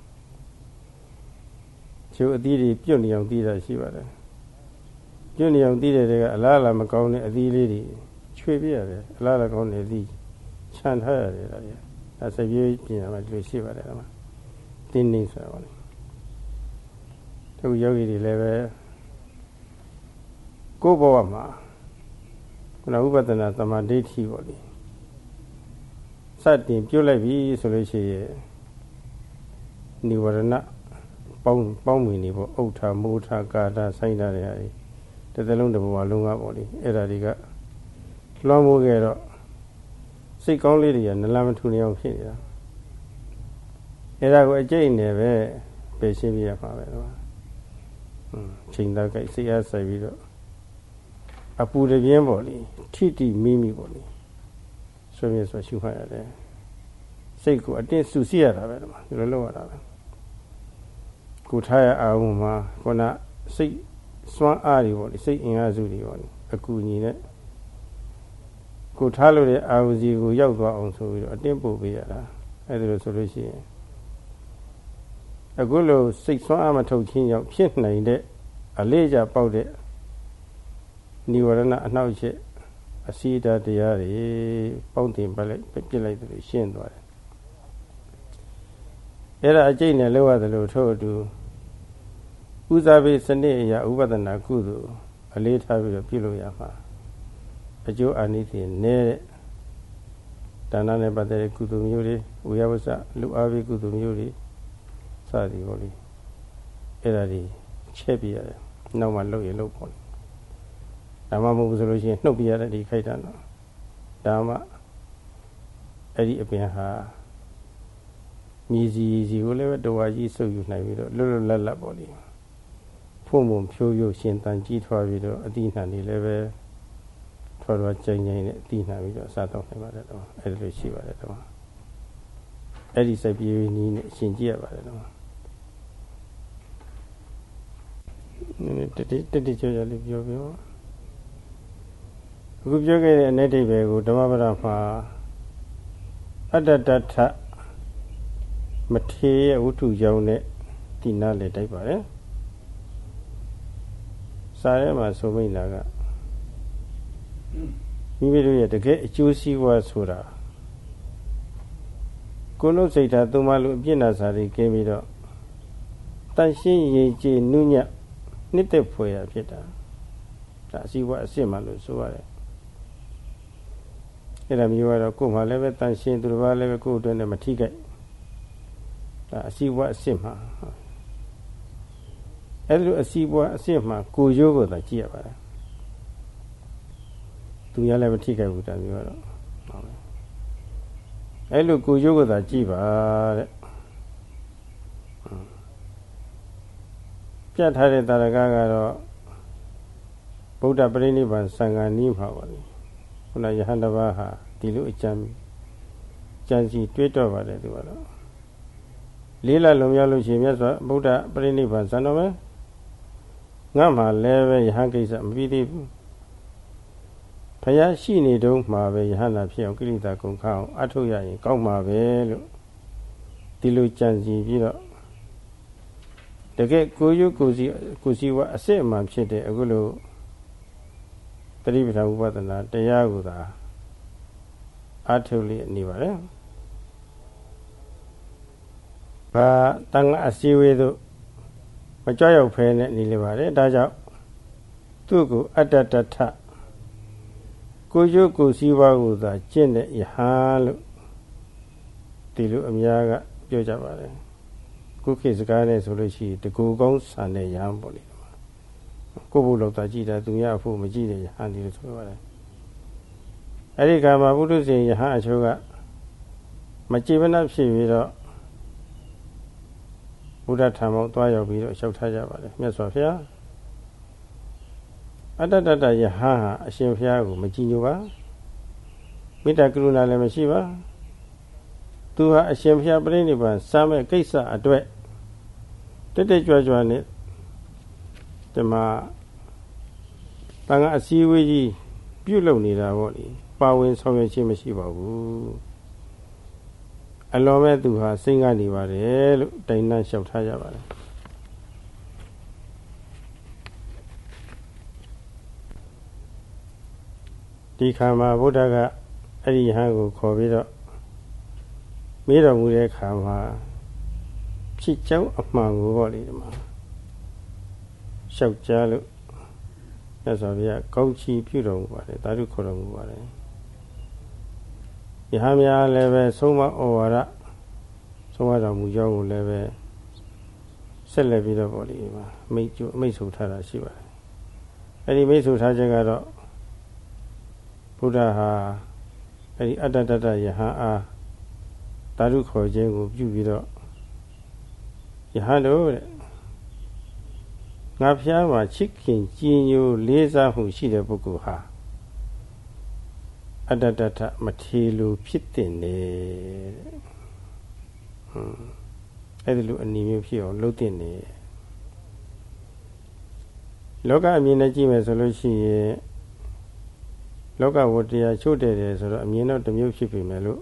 ချိုးအသီးတွေပြုတ်နေအောင်သီးတာရှိပါတယ်ပြုတ်နေအောင်သီးတဲ့တွေကအလားအလာမကောင်းတဲ့အသီးလေးတွေချွေပြရတယ်အလားအလာကောင်းတဲ့အသီးခြံထားရတယ်ဒါတွေ အဲစပြေးပြင်ရမှာဒီလိုရှိပါတယ်တော့တင်းနေဆိုတာပါလေသူယောဂီတွေလည်းပဲကိုယ်ဘဝမှာခုနဥပဒနာသမာဓိဋ္ဌိပေါ့လေစတင်ပြုတ်လိုက်ပြီဆိုလို့ရှိရင်និဝရဏပေါင်းပေါင်းဝင်နေပေါ့ဥဋ္ဌာမိုးထာကာတာဆိုင်တာတွေဟာတစ်သလုံးတစ်ဘဝလုံးကပေါ့လေအဲ့ဒါတွေကလွှမ်းမိုးခဲ့တော့ စိတ်ကောင်းလေးတွေကနလမထူနေအောင်ဖြစ်နေတာအဲ့ဒါကိုအကျိတ်နေပဲပယ်ရှင်းပြရမှာပဲတော့ဟွန်းချိန်သားကြိုက်စိတ်အားဆိုင်ပြီးတော့အပူတပြင်းပေါ့လေထိတိမိမိပေါ့လေဆွေးမြေဆိုရှုမှတ်ရတယ်စိတ်ကိုအတင်းစုစည်းရတာပဲဒီမှာဒီလိုလုပ်ရတာပဲကိုထားရအောင်မှာခုနစိတ်စွမ်းအားတွေပေါ့လေစိတ်အင်အားစုတွေပေါ့လေအကူအညီနဲ့ ကိုထားလို့တဲ့အာဝစီကိုရောက်သွားအောင်ဆိုပြီးတော့အတင်းပို့ပေးရတာအဲ့ဒါလို့ဆိုလို့ရှိရင်အခုလိုစိတ်ဆွမ်းအားမထုတ်ခြင်းကြောင့်ဖြစ်နိုင်တဲ့အလေးကြပေါက်တဲ့និဝရဏအနှောက်အယှက်အစီတာတရားတွေပေါင်းတင်ပလိုက်ပြစ်လိုက်တယ်လို့ရှင်းသွားတယ်အဲ့ဒါအကျိတ်နဲ့လောက်ရတယ်လို့ထို့အတူဥစားပေးစနစ်အရာဥပဒနာကုသိုလ်အလေးထားပြီးတော့ပြုလုပ်ရမှာ အကျိုးအာနိသင်နဲ့ဒါနနဲ့ပတ်သက်တဲ့ကုသိုလ်မျိုးတွေဝိယဝဆလူအားပေးကုသိုလ်မျိုးတွေစသည်ပေါ့လေအဲ့ဒါတွေချက်ပြရတယ်နောက်မှလုပ်ရင်လုပ်ပေါ့လေဒါမှမဟုတ်ဆိုလို့ရှိရင်နှုတ်ပြရတဲ့ဒီခိုက်တာတော့ဒါမှအဲ့ဒီအပင်ဟာမြည်စီစီကိုလည်းပဲတော်ဝါကြီးဆုပ်ယူနိုင်ပြီးတော့လွတ်လွတ်လပ်လပ်ပေါ့လေဖို့မုံဖြိုးဖြိုးရှင်တန်ကြီးထွားပြီးတော့အတိနှံနေလည်းပဲ ထွားထွားကြိမ်ကြိမ်နဲ့အတိနှံပြီးတော့စားတော့နိုင်ပါတယ်တော့အဲ့ဒီလိုရှိပါတယ်တော့အဲ့ဒီစိုက်ပြေးနည်းနဲ့ရှင်ကြည့်ရပါတယ်တော့နည်းနည်းတတိတတိကျော်ကျော်လေးပြောပြောအခုပြောခဲ့တဲ့အနေတိပဲကိုဓမ္မပဒမှာအတ္တတထမထေရဝုထုကြောင့်နဲ့ဒီနာလေတိုက်ပါတယ်စာရဲမှာဆိုမိလာက မိမိတို့ရဲ့တကယ်အကျိုးစီးပွားဆိုတာကိုယ်လုံးစိတ်ဓာတ်သုံးပါလို့အပြစ်နာစာတွေကင်းပြီးတော့တန်ရှင်းရင်ကြည်နုညံ့နှစ်သက်ဖွယ်ရဖြစ်တာဒါအစည်းအဝါအစ်စ်မှလို့ဆိုရတယ်အဲ့ဒါမျိုးကတော့ကိုယ်မှလည်းပဲတန်ရှင်းသူတစ်ပါးလည်းပဲကိုယ်အတွက်နဲ့မထိခိုက်ဒါအစီဘွားအစ်စ်မှာအဲ့လိုအစီဘွားအစ်စ်မှာကိုရိုးကိုသာကြည့်ရပါတယ် သူရလည်းမထိခိုက်ဘူးဒါမျိုးကတော့အဲ့လိုကိုရိုးကိုသာကြည့်ပါတဲ့ပြတ်ထားတဲ့တာရကကတော့ဗုဒ္ဓပရိနိဗ္ဗာန်စံဃာနီးမှာပါလေခုနယဟန်တပါးဟာဒီလိုအကြံကြံစီတွေးတော့ပါတယ်သူကတော့လေးလာလုံရောက်လို့ရှိရင်မြတ်စွာဗုဒ္ဓပရိနိဗ္ဗာန်စံတော်မယ်ငါမှလည်းပဲယဟန်ကိစ္စမပြီးသေးဘူး ဖယားရှိနေတုန်းမှာပဲယဟန္တာဖြစ်အောင်ကိရိတာကုန်ခအောင်အထုတ်ရရင်ကောက်မှာပဲလို့ဒီလိုကြံစီပြီးတော့တကယ်ကိုရုပ်ကိုစီကိုစီဝအစစ်အမှန်ဖြစ်တဲ့အခုလိုတတိပဌာဥပဒနာတရားကိုသာအထုတ်လေးနေပါလေဘာတန်အစည်းဝေးတို့မကြွရောက်ဖဲနဲ့နေလေပါတယ်ဒါကြောင့်သူ့ကိုအတ္တတထ ကိုရုပ်ကိုစီးပွားကိုသာကျင့်တဲ့ယဟန်လို့ဒီလိုအများကပြောကြပါတယ်ခုခေတ်စကားနဲ့ဆိုလို့ရှိရင်တကူကောင်းဆန်တဲ့ယဟန်ပေါ့လေကိုဘုလောက်သာကြည်တာသူရဖို့မကြည့်တဲ့ယဟန်ဒီလိုဆိုပါတယ်အဲ့ဒီကမှာဘုဒ္ဓဇင်ယဟန်အချို့ကမကြည်မနှက်ဖြစ်ပြီးတော့ဘုရားထံမောက်သွားရောက်ပြီးတော့လျှောက်ထားကြပါတယ်မြတ်စွာဘုရား အတ္တတတယဟန်ဟာအရှင်ဘုရားကိုမကြည်ညိုပါမေတ္တာကရုဏာလည်းမရှိပါသူဟာအရှင်ဘုရားပြိဋိဘံစမ်းမဲ့ကိစ္စအတွက်တက်တက်ကြွကြွနဲ့ဒီမှာတန်ခါအစည်းအဝေးကြီးပြုတ်လုံနေတာပေါ့လေပါဝင်ဆောင်ရွက်ခြင်းမရှိပါဘူးအလောမဲ့သူဟာစိတ်ကနေပါတယ်လို့တိုင်နှံ့လျှောက်ထားကြပါတယ် ဒီခါမှာဗုဒ္ဓကအဲ့ဒီယဟန်ကိုခေါ်ပြီးတော့မေးတော်မူတဲ့ခါမှာဖြစ်ကြောင်းအမှန်ကိုပေါ့လေဒီမှာရှောက်ကြားလို့မြတ်စွာဘုရားကောင်းချီးပြုတော်မူပါတယ်တာဓုခေါ်တော်မူပါတယ်ယဟန်များလည်းပဲဆုံးမဩဝါဒဆုံးမတော်မူကြောင်းကိုလည်းပဲဆက်လက်ပြီးတော့ပေါ့လေဒီမှာမိတ်မိတ်ဆိုထားတာရှိပါတယ်အဲ့ဒီမိတ်ဆိုထားချက်ကတော့ ဘုရားဟာအဲဒီအတ္တတတယဟန်အားဓာတုခေါ်ခြင်းကိုပြုပြီးတော့ယဟန်တို့တဲ့ငါဖျားမှာချစ်ခင်ကြည်ညိုလေးစားမှုရှိတဲ့ပုဂ္ဂိုလ်ဟာအတ္တတတမထေလိုဖြစ်တဲ့နေဟွန်းအဲ့ဒီလိုအနည်းမျိုးဖြစ်အောင်လုပ်တဲ့နေလောကအမြင်နဲ့ကြည့်မယ်ဆိုလို့ရှိရင် လောကဝတ္တရားချို့တဲ့တယ်ဆိုတော့အမြင်တော့တစ်မျိုးဖြစ်ပြီမယ်လို့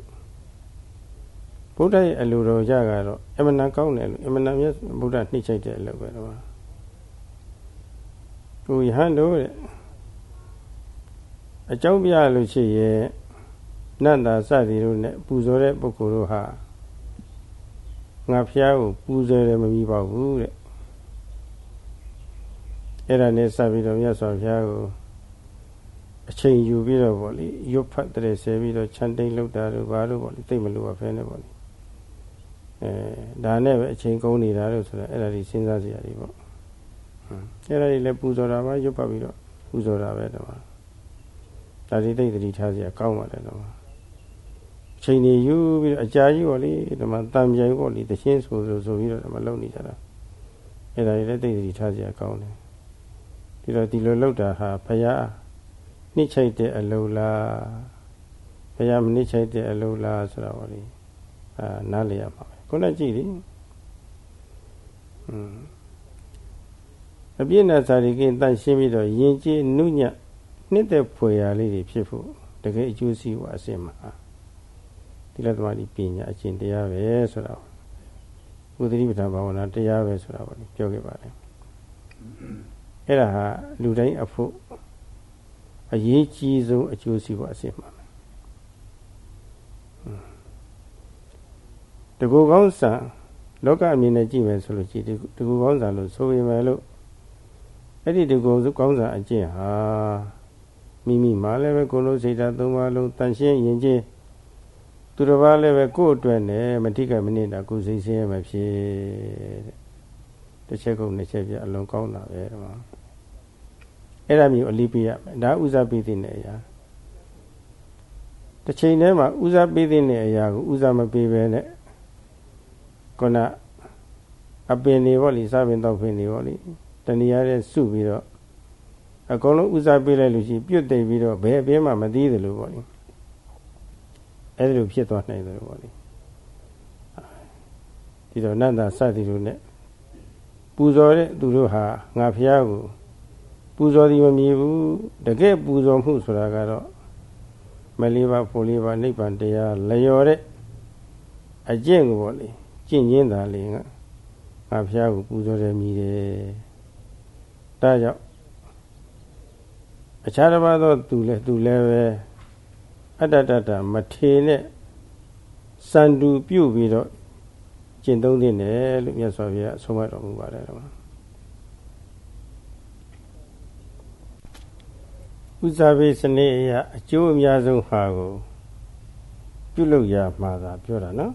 ဘုရားရဲ့အလိုတော်ကြကတော့အမှန်တန်ကောင်းတယ်လို့အမှန်တန်မြတ်ဘုရားနှိမ့်ချိုက်တဲ့အလုပ်ပဲတော့ကိုယဟန်တို့တဲ့အကြောင်းပြလို့ရှိရဲ့နတ်တာစသည်တို့နဲ့ပူဇော်တဲ့ပုဂ္ဂိုလ်တို့ဟာငါဖျားကိုပူဇော်တယ်မပြီးပါဘူးတဲ့အဲ့ဒါနဲ့စပြီးတော့မြတ်စွာဘုရားကို အချိန်ယူပြီးတော့ဗောလေရွတ်ဖတ်တဲ့ဆဲပြီးတော့ခြံတိန်လောက်တာတို့ဘာလို့ဗောလေသိမလို့ပါဖဲနဲ့ဗောလေအဲဒါနဲ့ပဲအချိန်ကုန်နေတာလို့ဆိုတာအဲ့ဒါကြီးစဉ်းစားစရာတွေဗောအဲ့ဒါကြီးလည်းပူဇော်တာပါရွတ်ပတ်ပြီးတော့ပူဇော်တာပဲတော့ဒါဒီသိတိထားစရာကောင်းပါတယ်တော့အချိန်ကြီးယူပြီးတော့အကြာကြီးဗောလေဒီမှာတံပြိုင်ဗောလေတရှင်းဆိုဆိုဆိုပြီးတော့ဒီမှာလုံနေကြတာအဲ့ဒါကြီးလည်းသိတိထားစရာကောင်းတယ်ဒီတော့ဒီလိုလောက်တာဟာဖရာ နှိမ့်ချိုက်တဲ့အလုံးလားဘုရားမနှိမ့်ချိုက်တဲ့အလုံးလားဆိုတော့ဗောလေအာနားလည်ရမှာပဲခုနကြည့်လေอืมအပြည့်နဲ့စာရီကင်းတန့်ရှင်းပြီးတော့ယဉ်ကျေးနုညံ့နှစ်သက်ဖွယ်ရာလေးတွေဖြစ်ဖို့တကယ်အကျိုးစီးပွားအစင်မှာဒီလက်သမားဒီပညာအကျင့်တရားပဲဆိုတော့ဥဒိပဋ္ဌာန်ဘာဝနာတရားပဲဆိုတာဗောလေပြောခဲ့ပါတယ်အဲ့ဒါဟာလူတိုင်းအဖို့ အရေးကြီးဆုံးအကျိုးစီးပွားအစစ်မှာတကူကောင်းဆံလောကအမြင်နဲ့ကြည့်မယ်ဆိုလို့ကြည့်တကူကောင်းဆံလို့ဆိုပေမဲ့လို့အဲ့ဒီတကူကောင်းဆံအကျင့်ဟာမမိမိမှလည်းပဲကိုယ်လုံးစိတ်ဓာတ်သုံးပါးလုံးတန်ရှင်းရင်ချင်းသူတစ်ပါးလည်းပဲကိုယ့်အတွက်နဲ့မတိကမနေတာကိုယ်စိတ်ဆင်းရဲမှဖြစ်တဲ့တစ်ချက်ကုန်တစ်ချက်ပြအလွန်ကောင်းတာပဲဒီမှာ အဲ့ဒါမျိုးအလေးပေးရမယ်ဒါဥစားပေးတဲ့အရာတစ်ချိန်တည်းမှာဥစားပေးတဲ့အရာကိုဥစားမပေးဘဲနဲ့ခုနအပင်တွေပေါ့လေစားပင်တော့ပင်တွေပေါ့လေတဏှာရဲ့စုပြီးတော့အကုန်လုံးဥစားပေးလိုက်လို့ရှိရင်ပြုတ်သိမ့်ပြီးတော့ဘယ်အပင်မှမသိသလိုပေါ့လေအဲ့လိုဖြစ်သွားနိုင်တယ်လို့ပေါ့လေဒီတော့နန္ဒစသည်တို့ ਨੇ ပူဇော်တဲ့သူတို့ဟာငါဖះကို ပူဇော်သည်မမြည်ဘူးတကယ်ပူဇော်မှုဆိုတာကတော့မလေးပါဖို့လေးပါနိဗ္ဗာန်တရားလျော်တဲ့အကျင့်ကိုပေါ့လေကျင့်ရင်းတာလေငါငါဖះကိုပူဇော်တယ်မြည်တယ်ဒါကြောင့်အခြားတစ်ပါးသောသူလည်းသူလည်းပဲအတ္တတတမထေနဲ့စံတူပြုတ်ပြီးတော့ကျင့်သုံးသင့်တယ်လို့မြတ်စွာဘုရားအဆုံးအမတော်မူပါတယ်တော့ ဥစားဘေးစနစ်အရာအကျိုးအများဆုံးဟာကိုပြုလုပ်ရမှာသာပြောတာနော်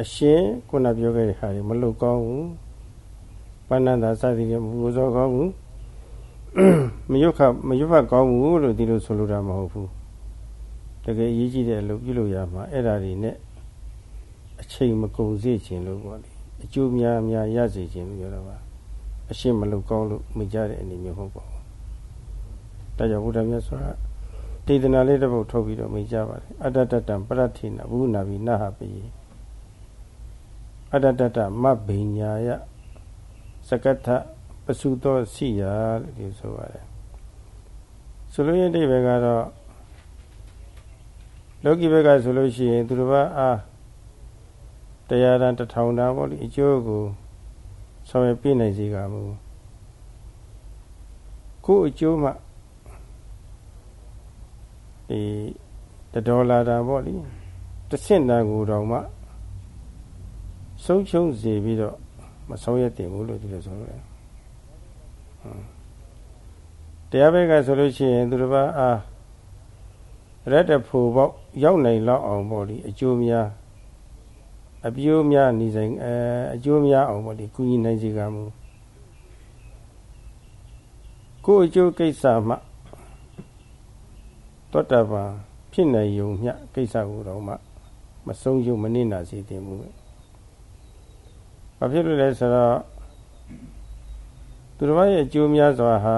အရှင်ခုနပြောခဲ့တဲ့ဟာတွေမလုပ်ကောင်းဘူးပဏ္ဏသာစသည်တွေမပူဇော်ကောင်းဘူးမရွတ်ခမရွတ်ဖတ်ကောင်းဘူးလို့ဒီလိုဆိုလိုတာမဟုတ်ဘူးတကယ်အရေးကြီးတဲ့အလုပ်ပြုလုပ်ရမှာအဲ့ဒါတွေနဲ့အချိန်မကုန်စေခြင်းလို့ပေါ့လေအကျိုးများများရစေခြင်းလို့ပြောတာပါအရှင်းမလုပ်ကောင်းလို့မကြတဲ့အနေမျိုးဟုတ်ပါဘူး ဒါကြောင့်ဘုရားမြတ်စွာဒေသနာလေးတစ်ပုဒ်ထုတ်ပြီးတော့မိကြပါတယ်အတ္တတတံပရထိနာဘုနာဘိနဟပိအတ္တတတမဘိညာယစကထပစုသောစီယာလို့ဒီဆိုပါတယ်ဆိုလိုရတဲ့ဘက်ကတော့လောကီဘက်ကဆိုလို့ရှိရင်သူတစ်ပါးအားတရားတန်တထောင်တန်ပေါ့လေအကျိုးကိုဆောင်ရွက်ပြနိုင်စေကမူကိုအကျိုးမှ ဒီတဒေါ်လာတန်ပေါ့လေတစ်ဆင့်တန်ကိုတော့မှဆုံးရှုံးစေပြီးတော့မဆောင်ရွက်တင်ဘူးလို့ဒီလိုဆိုလို့ရတယ်တရားဘက်ကဆိုလို့ရှိရင်သူတစ်ပါးအားရက်တဖို့ပေါ့ရောက်နိုင်လောက်အောင်ပေါ့လေအကျိုးများအပြိုးများနေဆိုင်အဲအကျိုးများအောင်ပေါ့လေကုညီနိုင်စေကမူကိုယ်အကျိုးကိစ္စမှ တောတပံဖြစ်နိုင်ယုံမျှကိစ္စကိုတော့မှမဆုံးယုံမနစ်နာစေတင်ဘူးဘာဖြစ်လို့လဲဆိုတော့သူတော်ရဲ့အကျိုးများစွာဟာ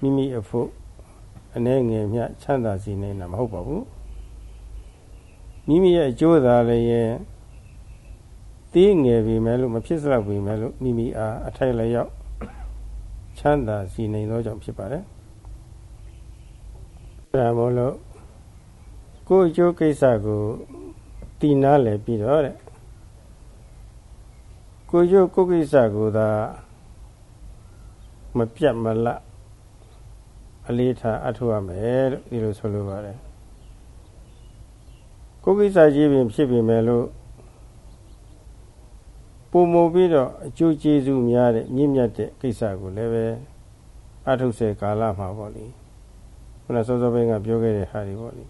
မိမိအဖို့အနေငယ်မြချမ်းသာစေနိုင်တာမဟုတ်ပါဘူးမိမိရဲ့အကျိုးသာလည်းရဲ့တေးငယ်ပြီမဲ့လို့မဖြစ်စလောက်ပြီမဲ့လို့မိမိအားအထိုက်လျောက်ချမ်းသာစီနိုင်သောကြောင့်ဖြစ်ပါတယ်။ ဒါမို့လို့ကိုယ်အကျိုးကိစ္စကိုတည်နာလည်ပြီးတော့တဲ့ကိုကျိုးကိုကိစ္စကိုသာမပြတ်မလတ်အလေးထားအထောက်ရမယ်လို့ဒီလိုဆိုလိုပါတယ်ကိုကိစ္စကြီးပင်ဖြစ်ပြီမယ်လို့ပုံမပြီးတော့အကျိုးကျေးဇူးများတဲ့မြင့်မြတ်တဲ့ကိစ္စကိုလည်းပဲအထုတ်စေကာလမှာပေါ့လေ ခုနစောစောပိုင်းကပြောခဲ့တဲ့ဟာတွေပေါ့လေ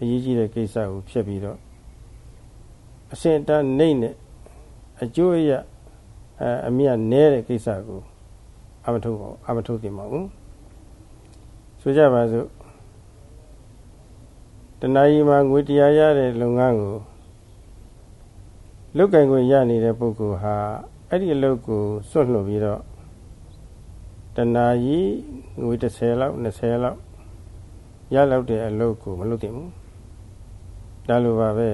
အရေးကြီးတဲ့ကိစ္စကိုဖြတ်ပြီးတော့အစင်တန်းနေနဲ့အကျိုးရအဲအမြတ်နဲတဲ့ကိစ္စကိုအမထုတ်ပါအမထုတ်တင်ပါဘူးဆိုကြပါစို့တဏှာကြီးမှာငွေတရားရတဲ့လုပ်ငန်းကိုလုတ်ကင်ခွင့်ရနေတဲ့ပုဂ္ဂိုလ်ဟာအဲ့ဒီအလုပ်ကိုစွန့်လွတ်ပြီးတော့တဏှာကြီးငွေ30လောက်20လောက် ရလောက်တဲ့အလုပ်ကိုမလုပ်သင့်ဘူးဒါလိုပါပဲ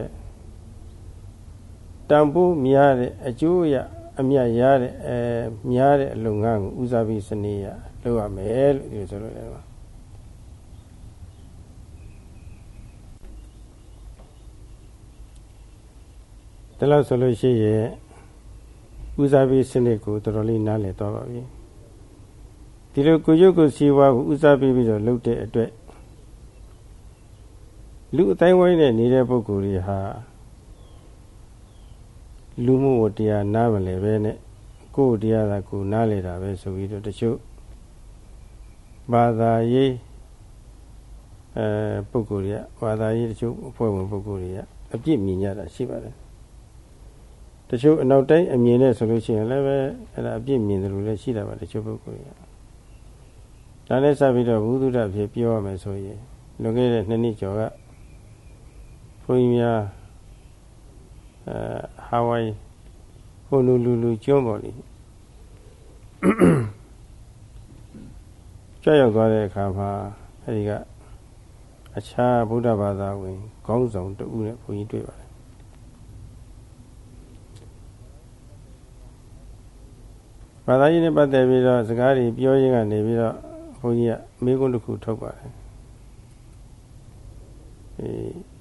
တန်ဖိုးများတဲ့အကျိုးရအမြတ်ရတဲ့အဲများတဲ့အလုပ်ငန်းကိုဦးစားပေးစနစ်ရလုပ်ရမယ်လို့ဒီလိုဆိုလို့ရတယ်ပါဒါလို့ဆိုလို့ရှိရင်ဦးစားပေးစနစ်ကိုတော်တော်လေးနားလည်သွားပါပြီဒီလိုကိုရုပ်ကိုစီဝါကိုဦးစားပေးပြီးတော့လုပ်တဲ့အတွက် လူအတိုင်းဝိုင်းနဲ့နေတဲ့ပုဂ္ဂိုလ်တွေဟာလူမှုတရားနားမလဲပဲနဲ့ကိုယ်တရားသာကိုနားလေတာပဲဆိုပြီးတော့တချို့ဘာသာရေးအဲပုဂ္ဂိုလ်တွေကဘာသာရေးတချို့အဖွဲ့ဝင်ပုဂ္ဂိုလ်တွေကအပြစ်မြင်ကြတာရှိပါတယ်တချို့အနောက်တိုင်းအမြင်နဲ့ဆိုလို့ရှိရင်လည်းပဲအဲ့ဒါအပြစ်မြင်တယ်လို့လည်းရှိတာပါတချို့ပုဂ္ဂိုလ်တွေကဒါနဲ့စပြီးတော့ဘုဒ္ဓဖြစ်ပြောရမယ်ဆိုရင်လွန်ခဲ့တဲ့နှစ်နှစ်ကျော်က ဘုန်းကြီးများအဲဟာဝိုင်ဟိုလူလူလူကျွန်းပေါ်လေကြွရောက်သွားတဲ့အခါမှာအဲဒီကအခြားဗုဒ္ဓဘာသာဝင်ခေါင်းဆောင်တူနဲ့ဘုန်းကြီးတွေ့ပါတယ်ဘာသာရေးနဲ့ပတ်သက်ပြီးတော့စကားတွေပြောရင်းကနေပြီးတော့ဘုန်းကြီးကမိကုန်းတစ်ခုထုတ်ပါတယ်အဲ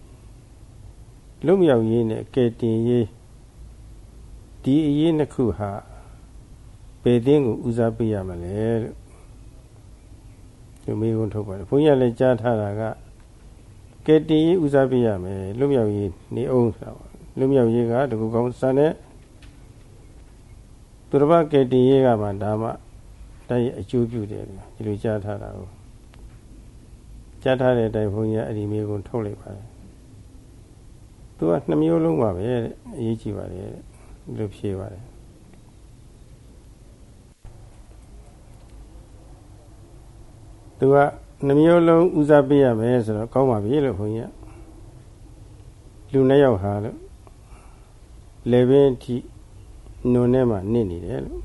လုံမြောက်ရေးနဲ့ကဲတင်ရေးဒီအရေးနှစ်ခုဟာဘယ်တင်းကိုဦးစားပေးရမလဲလို့ဒီမိကုန်းထုတ်ပါတယ်ဘုန်းကြီးကလည်းကြားထားတာကကဲတင်ရေးဦးစားပေးရမယ်လုံမြောက်ရေးနေအောင်ဆိုတာလုံမြောက်ရေးကတကူကောင်းစံတဲ့သူတစ်ပါးကဲတင်ရေးကမှဒါမှတိုက်အကျိုးပြုတယ်ဒီလိုကြားထားတာကိုကြားထားတဲ့အတိုင်းဘုန်းကြီးအဲ့ဒီမိကုန်းထုတ်လိုက်ပါတယ် သူကနှမျိုးလုံးပါပဲအရေးကြီးပါတယ်ဒီလိုဖြေပါတယ်သူကနှမျိုးလုံးဦးစားပေးရမယ်ဆိုတော့ကောင်းပါပြီလို့ခွန်ကြီးကလူနှစ်ယောက်ဟာလို့လေပင်ထိနုံထဲမှာနစ်နေတယ်လို့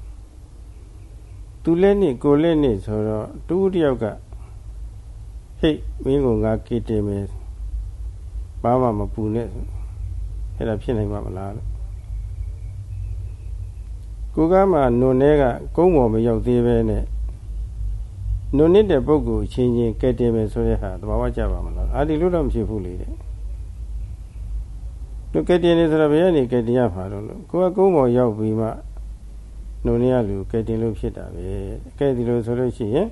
သူလည်းနေကိုလည်းနေဆိုတော့တူတယောက်ကဟိတ်မင်းကငါကေတင်မယ်ဘာမှမပူနဲ့ အဲ့ဒါဖြစ်နိုင်မှာမလားလို့ကိုကမှနုံထဲကကုန်းပေါ်မရောက်သေးပဲနဲ့နုံနစ်တဲ့ပုဂ္ဂိုလ်ချင်းချင်းကဲတင်မယ်ဆိုတဲ့ဟာသဘာဝကျပါမလားအာဒီလို့တော့မဖြစ်ဘူးလေတဲ့သူကဲတင်နေဆိုတော့ဘယ်ကနေကဲတင်ရမှာတော့လို့ကိုကကုန်းပေါ်ရောက်ပြီးမှနုံနေရလူကဲတင်လို့ဖြစ်တာပဲကဲဒီလိုဆိုလို့ရှိရင်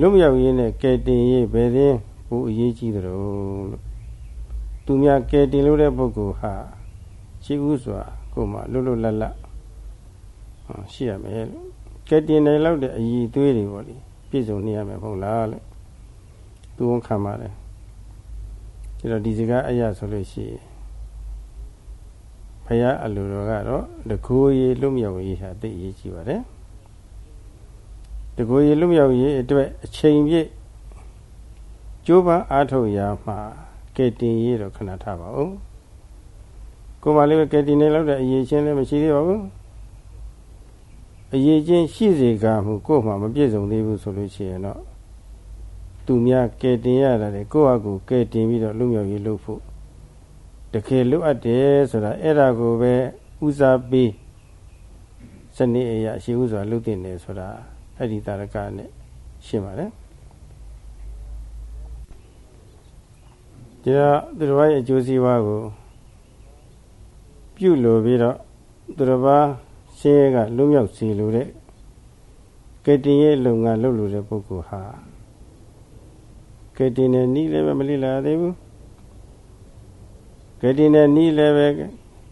လွတ်မြောက်ရင်းနဲ့ကဲတင်ရေးဘယ်ရင်ဘူးအရေးကြီးတယ်လို့ သူများကဲတင်လို့တဲ့ပုဂ္ဂိုလ်ဟာရှိဥစွာကိုမှလွတ်လွတ်လပ်လပ်ရှိရမယ်လို့ကဲတင်တယ်လောက်တဲ့အည်သွေးတွေပေါ့လေပြည့်စုံနေရမယ်မဟုတ်လားလို့သူဝန်ခံပါတယ်ဒါတော့ဒီစကားအရာဆိုလို့ရှိရင်ဘုရားအလိုတော်ကတော့တကူရေလွတ်မြောက်ရေးဟာသိအရေးကြီးပါတယ်တကူရေလွတ်မြောက်ရေးအတွက်အချိန်ပြည့်ကြိုးပမ်းအားထုတ်ရာမှာ ကဲတင်ရေးတော့ခဏထားပါဦးကိုမလေးပဲကဲတင်နေလောက်တဲ့အရေးချင်းလည်းမရှိသေးပါဘူးအရေးချင်းရှိစေကမှုကို့မှာမပြည့်စုံသေးဘူးဆိုလို့ရှိရင်တော့သူများကဲတင်ရတယ်ကိုယ့်အကူကဲတင်ပြီးတော့လူမျိုးကြီးလုပ်ဖို့တကယ်လိုအပ်တယ်ဆိုတာအဲ့ဒါကိုပဲဦးစားပေးစနစ်အရာရှိဥစွာလုပ်တင်တယ်ဆိုတာအဲ့ဒီတာရကနဲ့ရှင်းပါတယ် ဒီတော့သူတော်ရဲ့အကျိုးစီးပွားကိုပြုလို့ပြီးတော့သူတော်ဘာရှင်းရဲကလွတ်မြောက်စီလို့တဲ့ကတင်ရဲ့လုပ်ငန်းလုပ်လို့တဲ့ပုဂ္ဂိုလ်ဟာကတင်နဲ့နီးလည်းပဲမလိလာသေးဘူးကတင်နဲ့နီးလည်းပဲ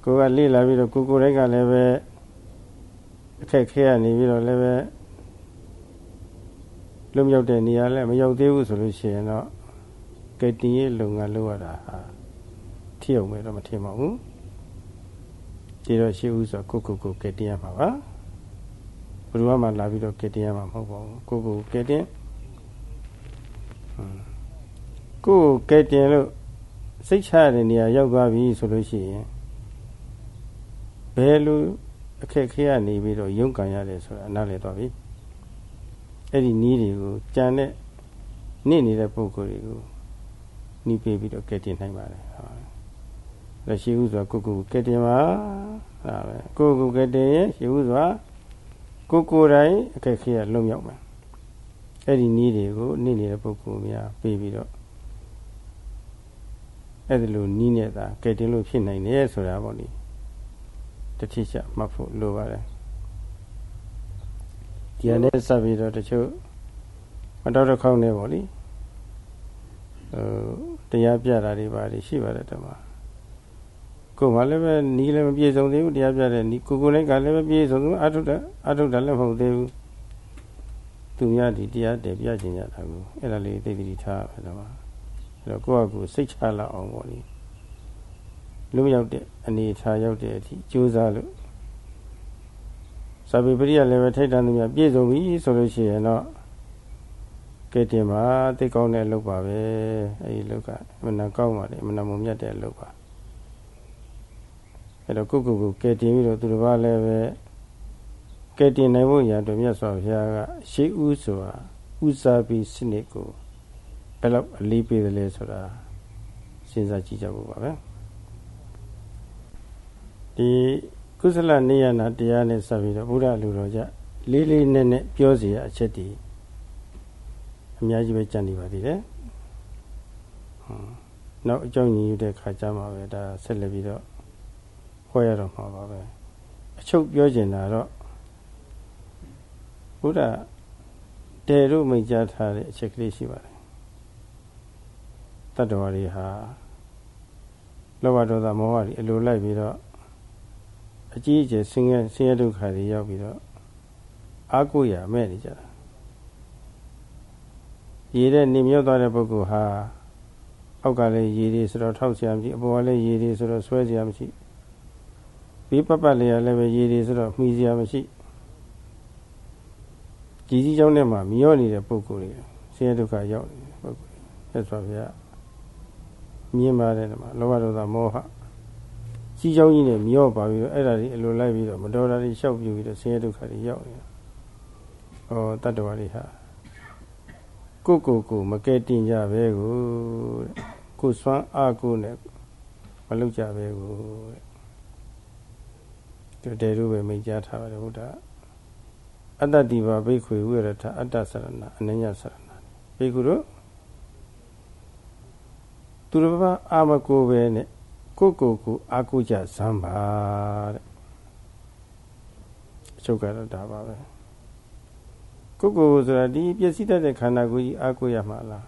ကိုကလိလာပြီးတော့ကိုကိုတိုင်းကလည်းပဲအခက်ခဲရနေပြီးတော့လည်းပဲလွတ်မြောက်တဲ့နေရာလည်းမရောက်သေးဘူးဆိုလို့ရှိရင်တော့ ကတင်ရဲ့လုပ်ငန်းလုပ်ရတာဟာထီအောင်ပဲတော့မထင်ပါဘူးခြေတော့ရှိဦးဆိုကိုကိုကိုကဲတင်ရမှာပါဘယ်သူမှလာပြီးတော့ကဲတင်ရမှာမဟုတ်ပါဘူးကိုကိုကဲတင်ကိုကဲတင်လို့စိတ်ချတဲ့နေရာရောက်သွားပြီဆိုလို့ရှိရင်ဘယ်လိုအခက်ခဲရနေပြီးတော့ရုန်းကန်ရတယ်ဆိုတာနားလည်သွားပြီအဲ့ဒီနီးတွေကိုကြံတဲ့နေနေတဲ့ပုံကိုယ်တွေကို နီးပေးပြီးတော့ကဲတင်နိုင်ပါတယ်လက်ရှိဥစွာကိုကိုကဲတင်ပါဒါပဲကိုကိုကဲတင်ရင်ရှိဥစွာကိုကိုယ်တိုင်အခက်ခဲရလွတ်မြောက်မယ်အဲ့ဒီနည်းတွေကိုနေနေတဲ့ပုဂ္ဂိုလ်များပြီးပြီးတော့အဲ့ဒီလိုနီးနေတာကဲတင်လို့ဖြစ်နိုင်တယ်ဆိုတာပေါ့လေတတိချမှတ်ဖို့လိုပါတယ်ဒီအနေစပ်ပြီးတော့တချို့မတော်တစ်ခေါက်နေပေါ့လေဟို တရားပြတာတွေပါရှိပါတယ်တမကိုမှလည်းပဲနီးလည်းမပြေဆုံးသေးဘူးတရားပြတဲ့နီးကိုကိုလည်းကလည်းမပြေဆုံးဘူးအထုတအထုတလည်းမဟုတ်သေးဘူးသူများဒီတရားတည်ပြခြင်းကြတာကိုအဲ့ဒါလေးသိသိထားရတော့အဲ့တော့ကိုယ့်အကူစိတ်ချလောက်အောင်ပေါ့လေလူရောက်တဲ့အနေထားရောက်တဲ့အထိကြိုးစားလို့စာပေပရိယလည်းပဲထိတ်တန်သူများပြည့်စုံပြီဆိုလို့ရှိရင်တော့ ကဲတင်ပါသိကောင်းတဲ့အလုပ်ပါပဲအဲဒီအလုပ်ကအမှန်တန်ကောင်းပါလေအမှန်တန်မမြတ်တဲ့အလုပ်ပါအဲ့တော့ကိုကိုကိုကဲတင်ပြီးတော့သူတစ်ပါးလည်းပဲကဲတင်နိုင်ဖို့ရတော့မြတ်စွာဘုရားကရှေးဥဆိုတာဥစားပြီးစနစ်ကိုဘယ်လောက်အလေးပေးတယ်လဲဆိုတာစဉ်းစားကြည့်ကြဖို့ပါပဲဒီကုသလနိယနာတရားနဲ့ဆက်ပြီးတော့ဘုရားလူတော်ကြလေးလေးနက်နက်ပြောစီရအချက်တည်း အများကြီးပဲကြံနေပါသေးတယ်ဟွန်းနောက်အကြောင်းညီယူတဲ့ခါကြမှာပဲဒါဆက်လက်ပြီးတော့ဟောရတော့မှာပါပဲအချုပ်ပြောကျင်တာတော့ဘုရားတဲတို့မိတ်ကြားထားတဲ့အချက်ကလေးရှိပါတယ်တတ္တဝါတွေဟာလောဘဒေါသမောဟတွေအလိုလိုက်ပြီးတော့အကြီးအကျယ်ဆင်းရဲဆင်းရဲဒုက္ခတွေရောက်ပြီးတော့အာကိုရမဲ့နေကြတာ ရေတဲ့နေမြောက်သွားတဲ့ပုဂ္ဂိုလ်ဟာအောက်ကလည်းရေတွေဆိုတော့ထောက်ဆရာမရှိအပေါ်ကလည်းရေတွေဆိုတော့ဆွဲဆရာမရှိဘေးပတ်ပတ်လည်းလည်းပဲရေတွေဆိုတော့မှီဆရာမရှိကြီးကြီးကျောင်းထဲမှာမျောနေတဲ့ပုဂ္ဂိုလ်တွေဆင်းရဲဒုက္ခရောက်နေတဲ့ပုဂ္ဂိုလ်တွေဆက်ဆိုဗျာမြင်ပါတယ်ဒီမှာလောဘဒေါသမောဟကြီးကျောင်းကြီးနဲ့မျောပါပြီးတော့အဲ့ဒါတွေအလိုလိုက်ပြီးတော့မတော်တာတွေရှောက်ပြူပြီးတော့ဆင်းရဲဒုက္ခတွေရောက်နေတာဩတတ္တဝါတွေဟာ ကိုကိုကိုမကဲတင်ကြပဲကိုတဲ့ကိုစွမ်းအားကိုနဲ့မလုပ်ကြပဲကိုတဲ့တေတို့ပဲမိတ်ကြားထားပါတယ်ဘုရားအတ္တတိပါဘိက္ခွေဝိရထအတ္တဆရဏအနညဆရဏဘိက္ခုတို့သူတော်ဘာအာမကိုပဲနဲ့ကိုကိုကိုအာကိုကြဇမ်းပါတဲ့အချုပ်ကတော့ဒါပါပဲ ကိုကိုဆိုတာဒီပျက်စီးတတ်တဲ့ခန္ဓာကိုယ်ကြီးအာကိုရမှာလား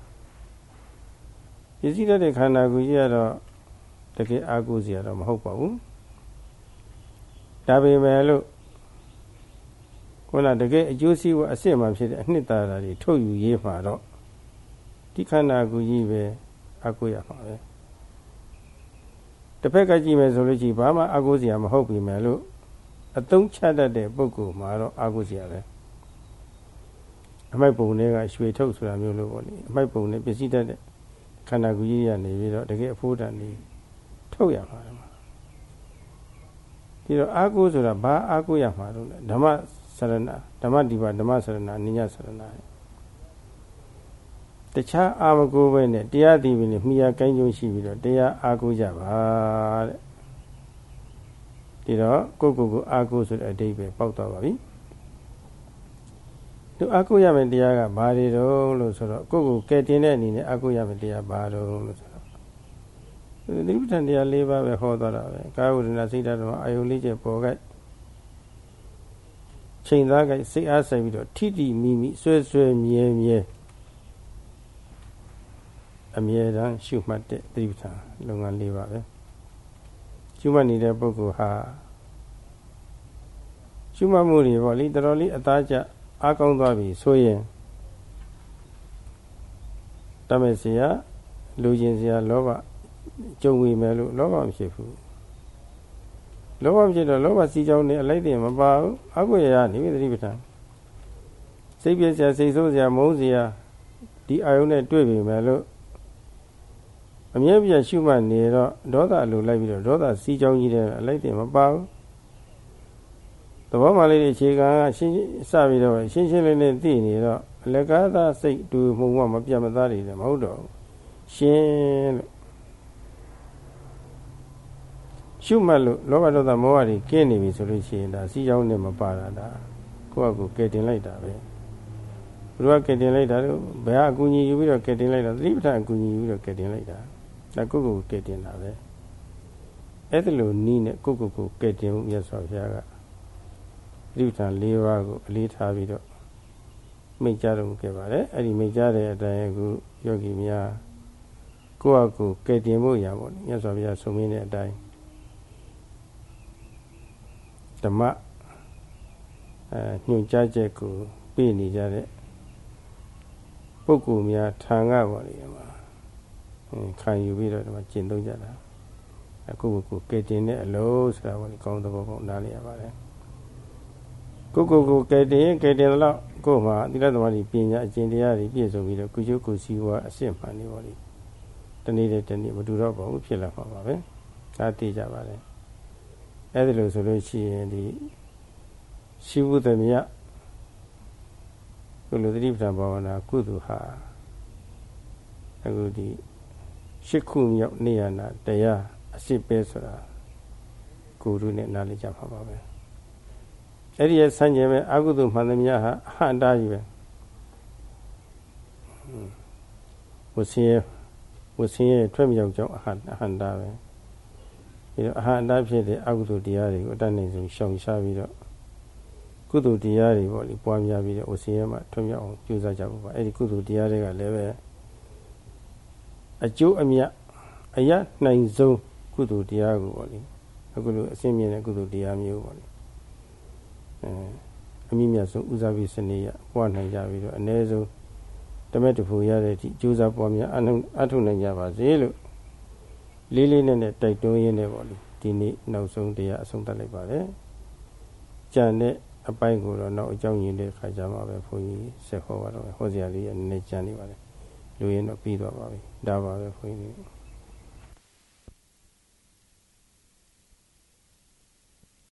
ပျက်စီးတတ်တဲ့ခန္ဓာကိုယ်ကြီးကတော့တကယ်အာကိုစရာတော့မဟုတ်ပါဘူးဒါပေမဲ့လို့ခုနတကယ်အကျိုးစီးပွားအစစ်မှဖြစ်တဲ့အနှစ်သာရတွေထုတ်ယူရေးမှာတော့ဒီခန္ဓာကိုယ်ကြီးပဲအာကိုရမှာပဲတစ်ဖက်ကကြည့်မယ်ဆိုလို့ရှိရင်ဘာမှအာကိုစရာမဟုတ်ပြီမယ်လို့အသုံးချတတ်တဲ့ပုဂ္ဂိုလ်မှာတော့အာကိုစရာပဲ အမိုက်ပုံတွေကရွှေထုတ်ဆိုတာမျိုးလို့ပေါ့လေအမိုက်ပုံနဲ့ပစ္စည်းတတ်တဲ့ခန္ဓာကိုယ်ကြီးရနေပြီးတော့တကယ်အဖို့တန်နေထုတ်ရမှာမှာဒီတော့အာကိုဆိုတာဘာအာကိုရမှာတော့လဲဓမ္မစရဏဓမ္မဒီပါဓမ္မစရဏအနိညာစရဏတခြားအာမကိုပဲနဲ့တရားသိပြီနဲ့မိယာကိုင်းကျုံရှိပြီးတော့တရားအားကိုးကြပါတဲ့ဒီတော့ကိုကိုကိုအားကိုးဆိုတဲ့အဓိပ္ပာယ်ပေါက်သွားပါပြီ သူအားကိုးရမယ့်တရားကဘာတွေတော့လို့ဆိုတော့ကိုကိုကဲတင်တဲ့အနေနဲ့အားကိုးရမယ့်တရားဘာတော့လို့ဆိုတော့ဒီပဋ္ဌာန်တရား၄ပါးပဲဟောသွားတာပဲကာယဝိဒနာစိတ်ဓာတ်တော်အာယုလေးချက်ပေါ်ကချိန်သားကစိတ်အားဆိုင်ပြီးတော့ထိတိမိမိဆွဲဆွဲမြဲမြဲအမြဲတမ်းရှုမှတ်တဲ့သတိပဋ္ဌာန်လုပ်ငန်းလေးပါပဲရှုမှတ်နေတဲ့ပုဂ္ဂိုလ်ဟာရှုမှတ်မှုတွေပေါ့လေတော်တော်လေးအသားကျ အားကောင်းသွားပြီဆိုရင်တမေစရာလူချင်းစရာလောဘကြုံဝေမယ်လို့လောဘမဖြစ်ဘူးလောဘဖြစ်တော့လောဘစီကြောင်းနဲ့အလိုက်တင်မပါဘူးအကုရရနေပြီသတိပဋ္ဌာန်စိတ်ပြည့်စရာစိတ်ဆိုးစရာမုန်းစရာဒီအာယုနဲ့တွေ့ပြီမယ်လို့အမြဲပြရှုမှတ်နေတော့ဒေါသအလိုလိုက်ပြီးတော့ဒေါသစီးကြောင်းကြီးတဲ့အလိုက်တင်မပါဘူး သဘောမှလေးတွေအခြေခံကရှင်းစပြီးတော့ရှင်းရှင်းလေးလေးသိနေတော့အလကားသားစိတ်တူမှုမှမပြတ်မသားတွေလည်းမဟုတ်တော့ရှင်းလို့ရှုမှတ်လို့လောဘဒေါသမောဟတွေကင်းနေပြီဆိုလို့ရှိရင်ဒါစီးကြောင်းနဲ့မပါတာဒါကိုယ့်အကူကယ်တင်လိုက်တာပဲဘုရားကယ်တင်လိုက်တာလို့ဘယ်ဟာအကူကြီးယူပြီးတော့ကယ်တင်လိုက်တာသတိပဋ္ဌာန်အကူကြီးယူပြီးတော့ကယ်တင်လိုက်တာဒါကိုကိုကဲတင်တာပဲအဲ့ဒါလိုနီးနဲ့ကိုကိုကိုကဲတင်မှုမြတ်စွာဘုရားက ပြိဋ္ဌာန်၄ပါးကိုအလေးထားပြီးတော့မိတ်ကြတော်မူခဲ့ပါတယ်အဲ့ဒီမိတ်ကြတဲ့အတိုင်းအခုယောဂီများကိုယ့်အကူကဲတင်မှုရပါဘူးမြတ်စွာဘုရားဆုံးမင်းတဲ့အတိုင်းဓမ္မအဲညွှန်ကြားချက်ကိုပြနေကြတဲ့ပုဂ္ဂိုလ်များထံကပေါ့လေဒီမှာခံယူပြီးတော့ဒီမှာကျင့်သုံးကြတာအခုကိုကဲတင်တဲ့အလုံးဆိုတာပေါ့လေကောင်းသဘောပေါက်နားလည်ရပါတယ် ကိုကိုကိုကဲတင်ကဲတင်တော့ကို့မှာသီလသမားကြီးပညာအကျင့်တရားတွေပြည့်စုံပြီးတော့ကုကျုကုစီဝါအစစ်မှန်နေပေါ့လေတနေ့တည်းတနေ့မတူတော့ပါဘူးဖြစ်လာမှာပါပဲဒါသိကြပါတယ်အဲ့ဒီလိုဆိုလို့ရှိရင်ဒီရှိဘူးသမီးကုလသတိပဋ္ဌာန်ဘာဝနာကုသိုလ်ဟာအခုဒီရှစ်ခုမြောက်နေရနာတရားအစစ်ပဲဆိုတာကိုယ်တို့နဲ့နားလည်ကြပါပါပဲ အဲ့ဒီရဲ့ဆန့်ကျင်မဲ့အကုသိုလ်မှန်သမျှဟာအဟန္တာကြီးပဲဝဆင်းရဲဝဆင်းရဲထွက်မြောက်ကြောင်းအဟအဟန္တာပဲပြီးတော့အဟန္တာဖြစ်တဲ့အကုသိုလ်တရားတွေကိုအတတ်နိုင်ဆုံးရှောင်ရှားပြီးတော့ကုသိုလ်တရားတွေပေါ့လေပွားများပြီးတော့ဝဆင်းရဲမှထွက်မြောက်အောင်ကြိုးစားကြဖို့ပါအဲ့ဒီကုသိုလ်တရားတွေကလည်းပဲအကျိုးအမြတ်အရနိုင်ဆုံးကုသိုလ်တရားကိုပေါ့လေအခုလိုအစင်းမြင်တဲ့ကုသိုလ်တရားမျိုးပေါ့လေ အဲအမိမြတ်ဆုံးဥစားပြီးစနေရပွားနိုင်ကြပြီးတော့အ ਨੇ ဆုံးတမက်တဖို့ရတဲ့အထိကြိုးစားပွားများအထုနိုင်ကြပါစေလို့လေးလေးနဲ့နဲ့တိုက်တွန်းရင်းနဲ့ပေါ့လေဒီနေ့နောက်ဆုံးတရားအဆုံးသတ်လိုက်ပါတယ်ကြံတဲ့အပိုင်းကိုတော့နောက်အကြောင်းရင်းတဲ့ခါကြမှာပဲဘုန်းကြီးဆက်ဟောပါတော့ဟောစရာလေးကနည်းနည်းကြံနေပါလေလူရင်တော့ပြီးသွားပါပြီဒါပါပဲခွင့်ကြီး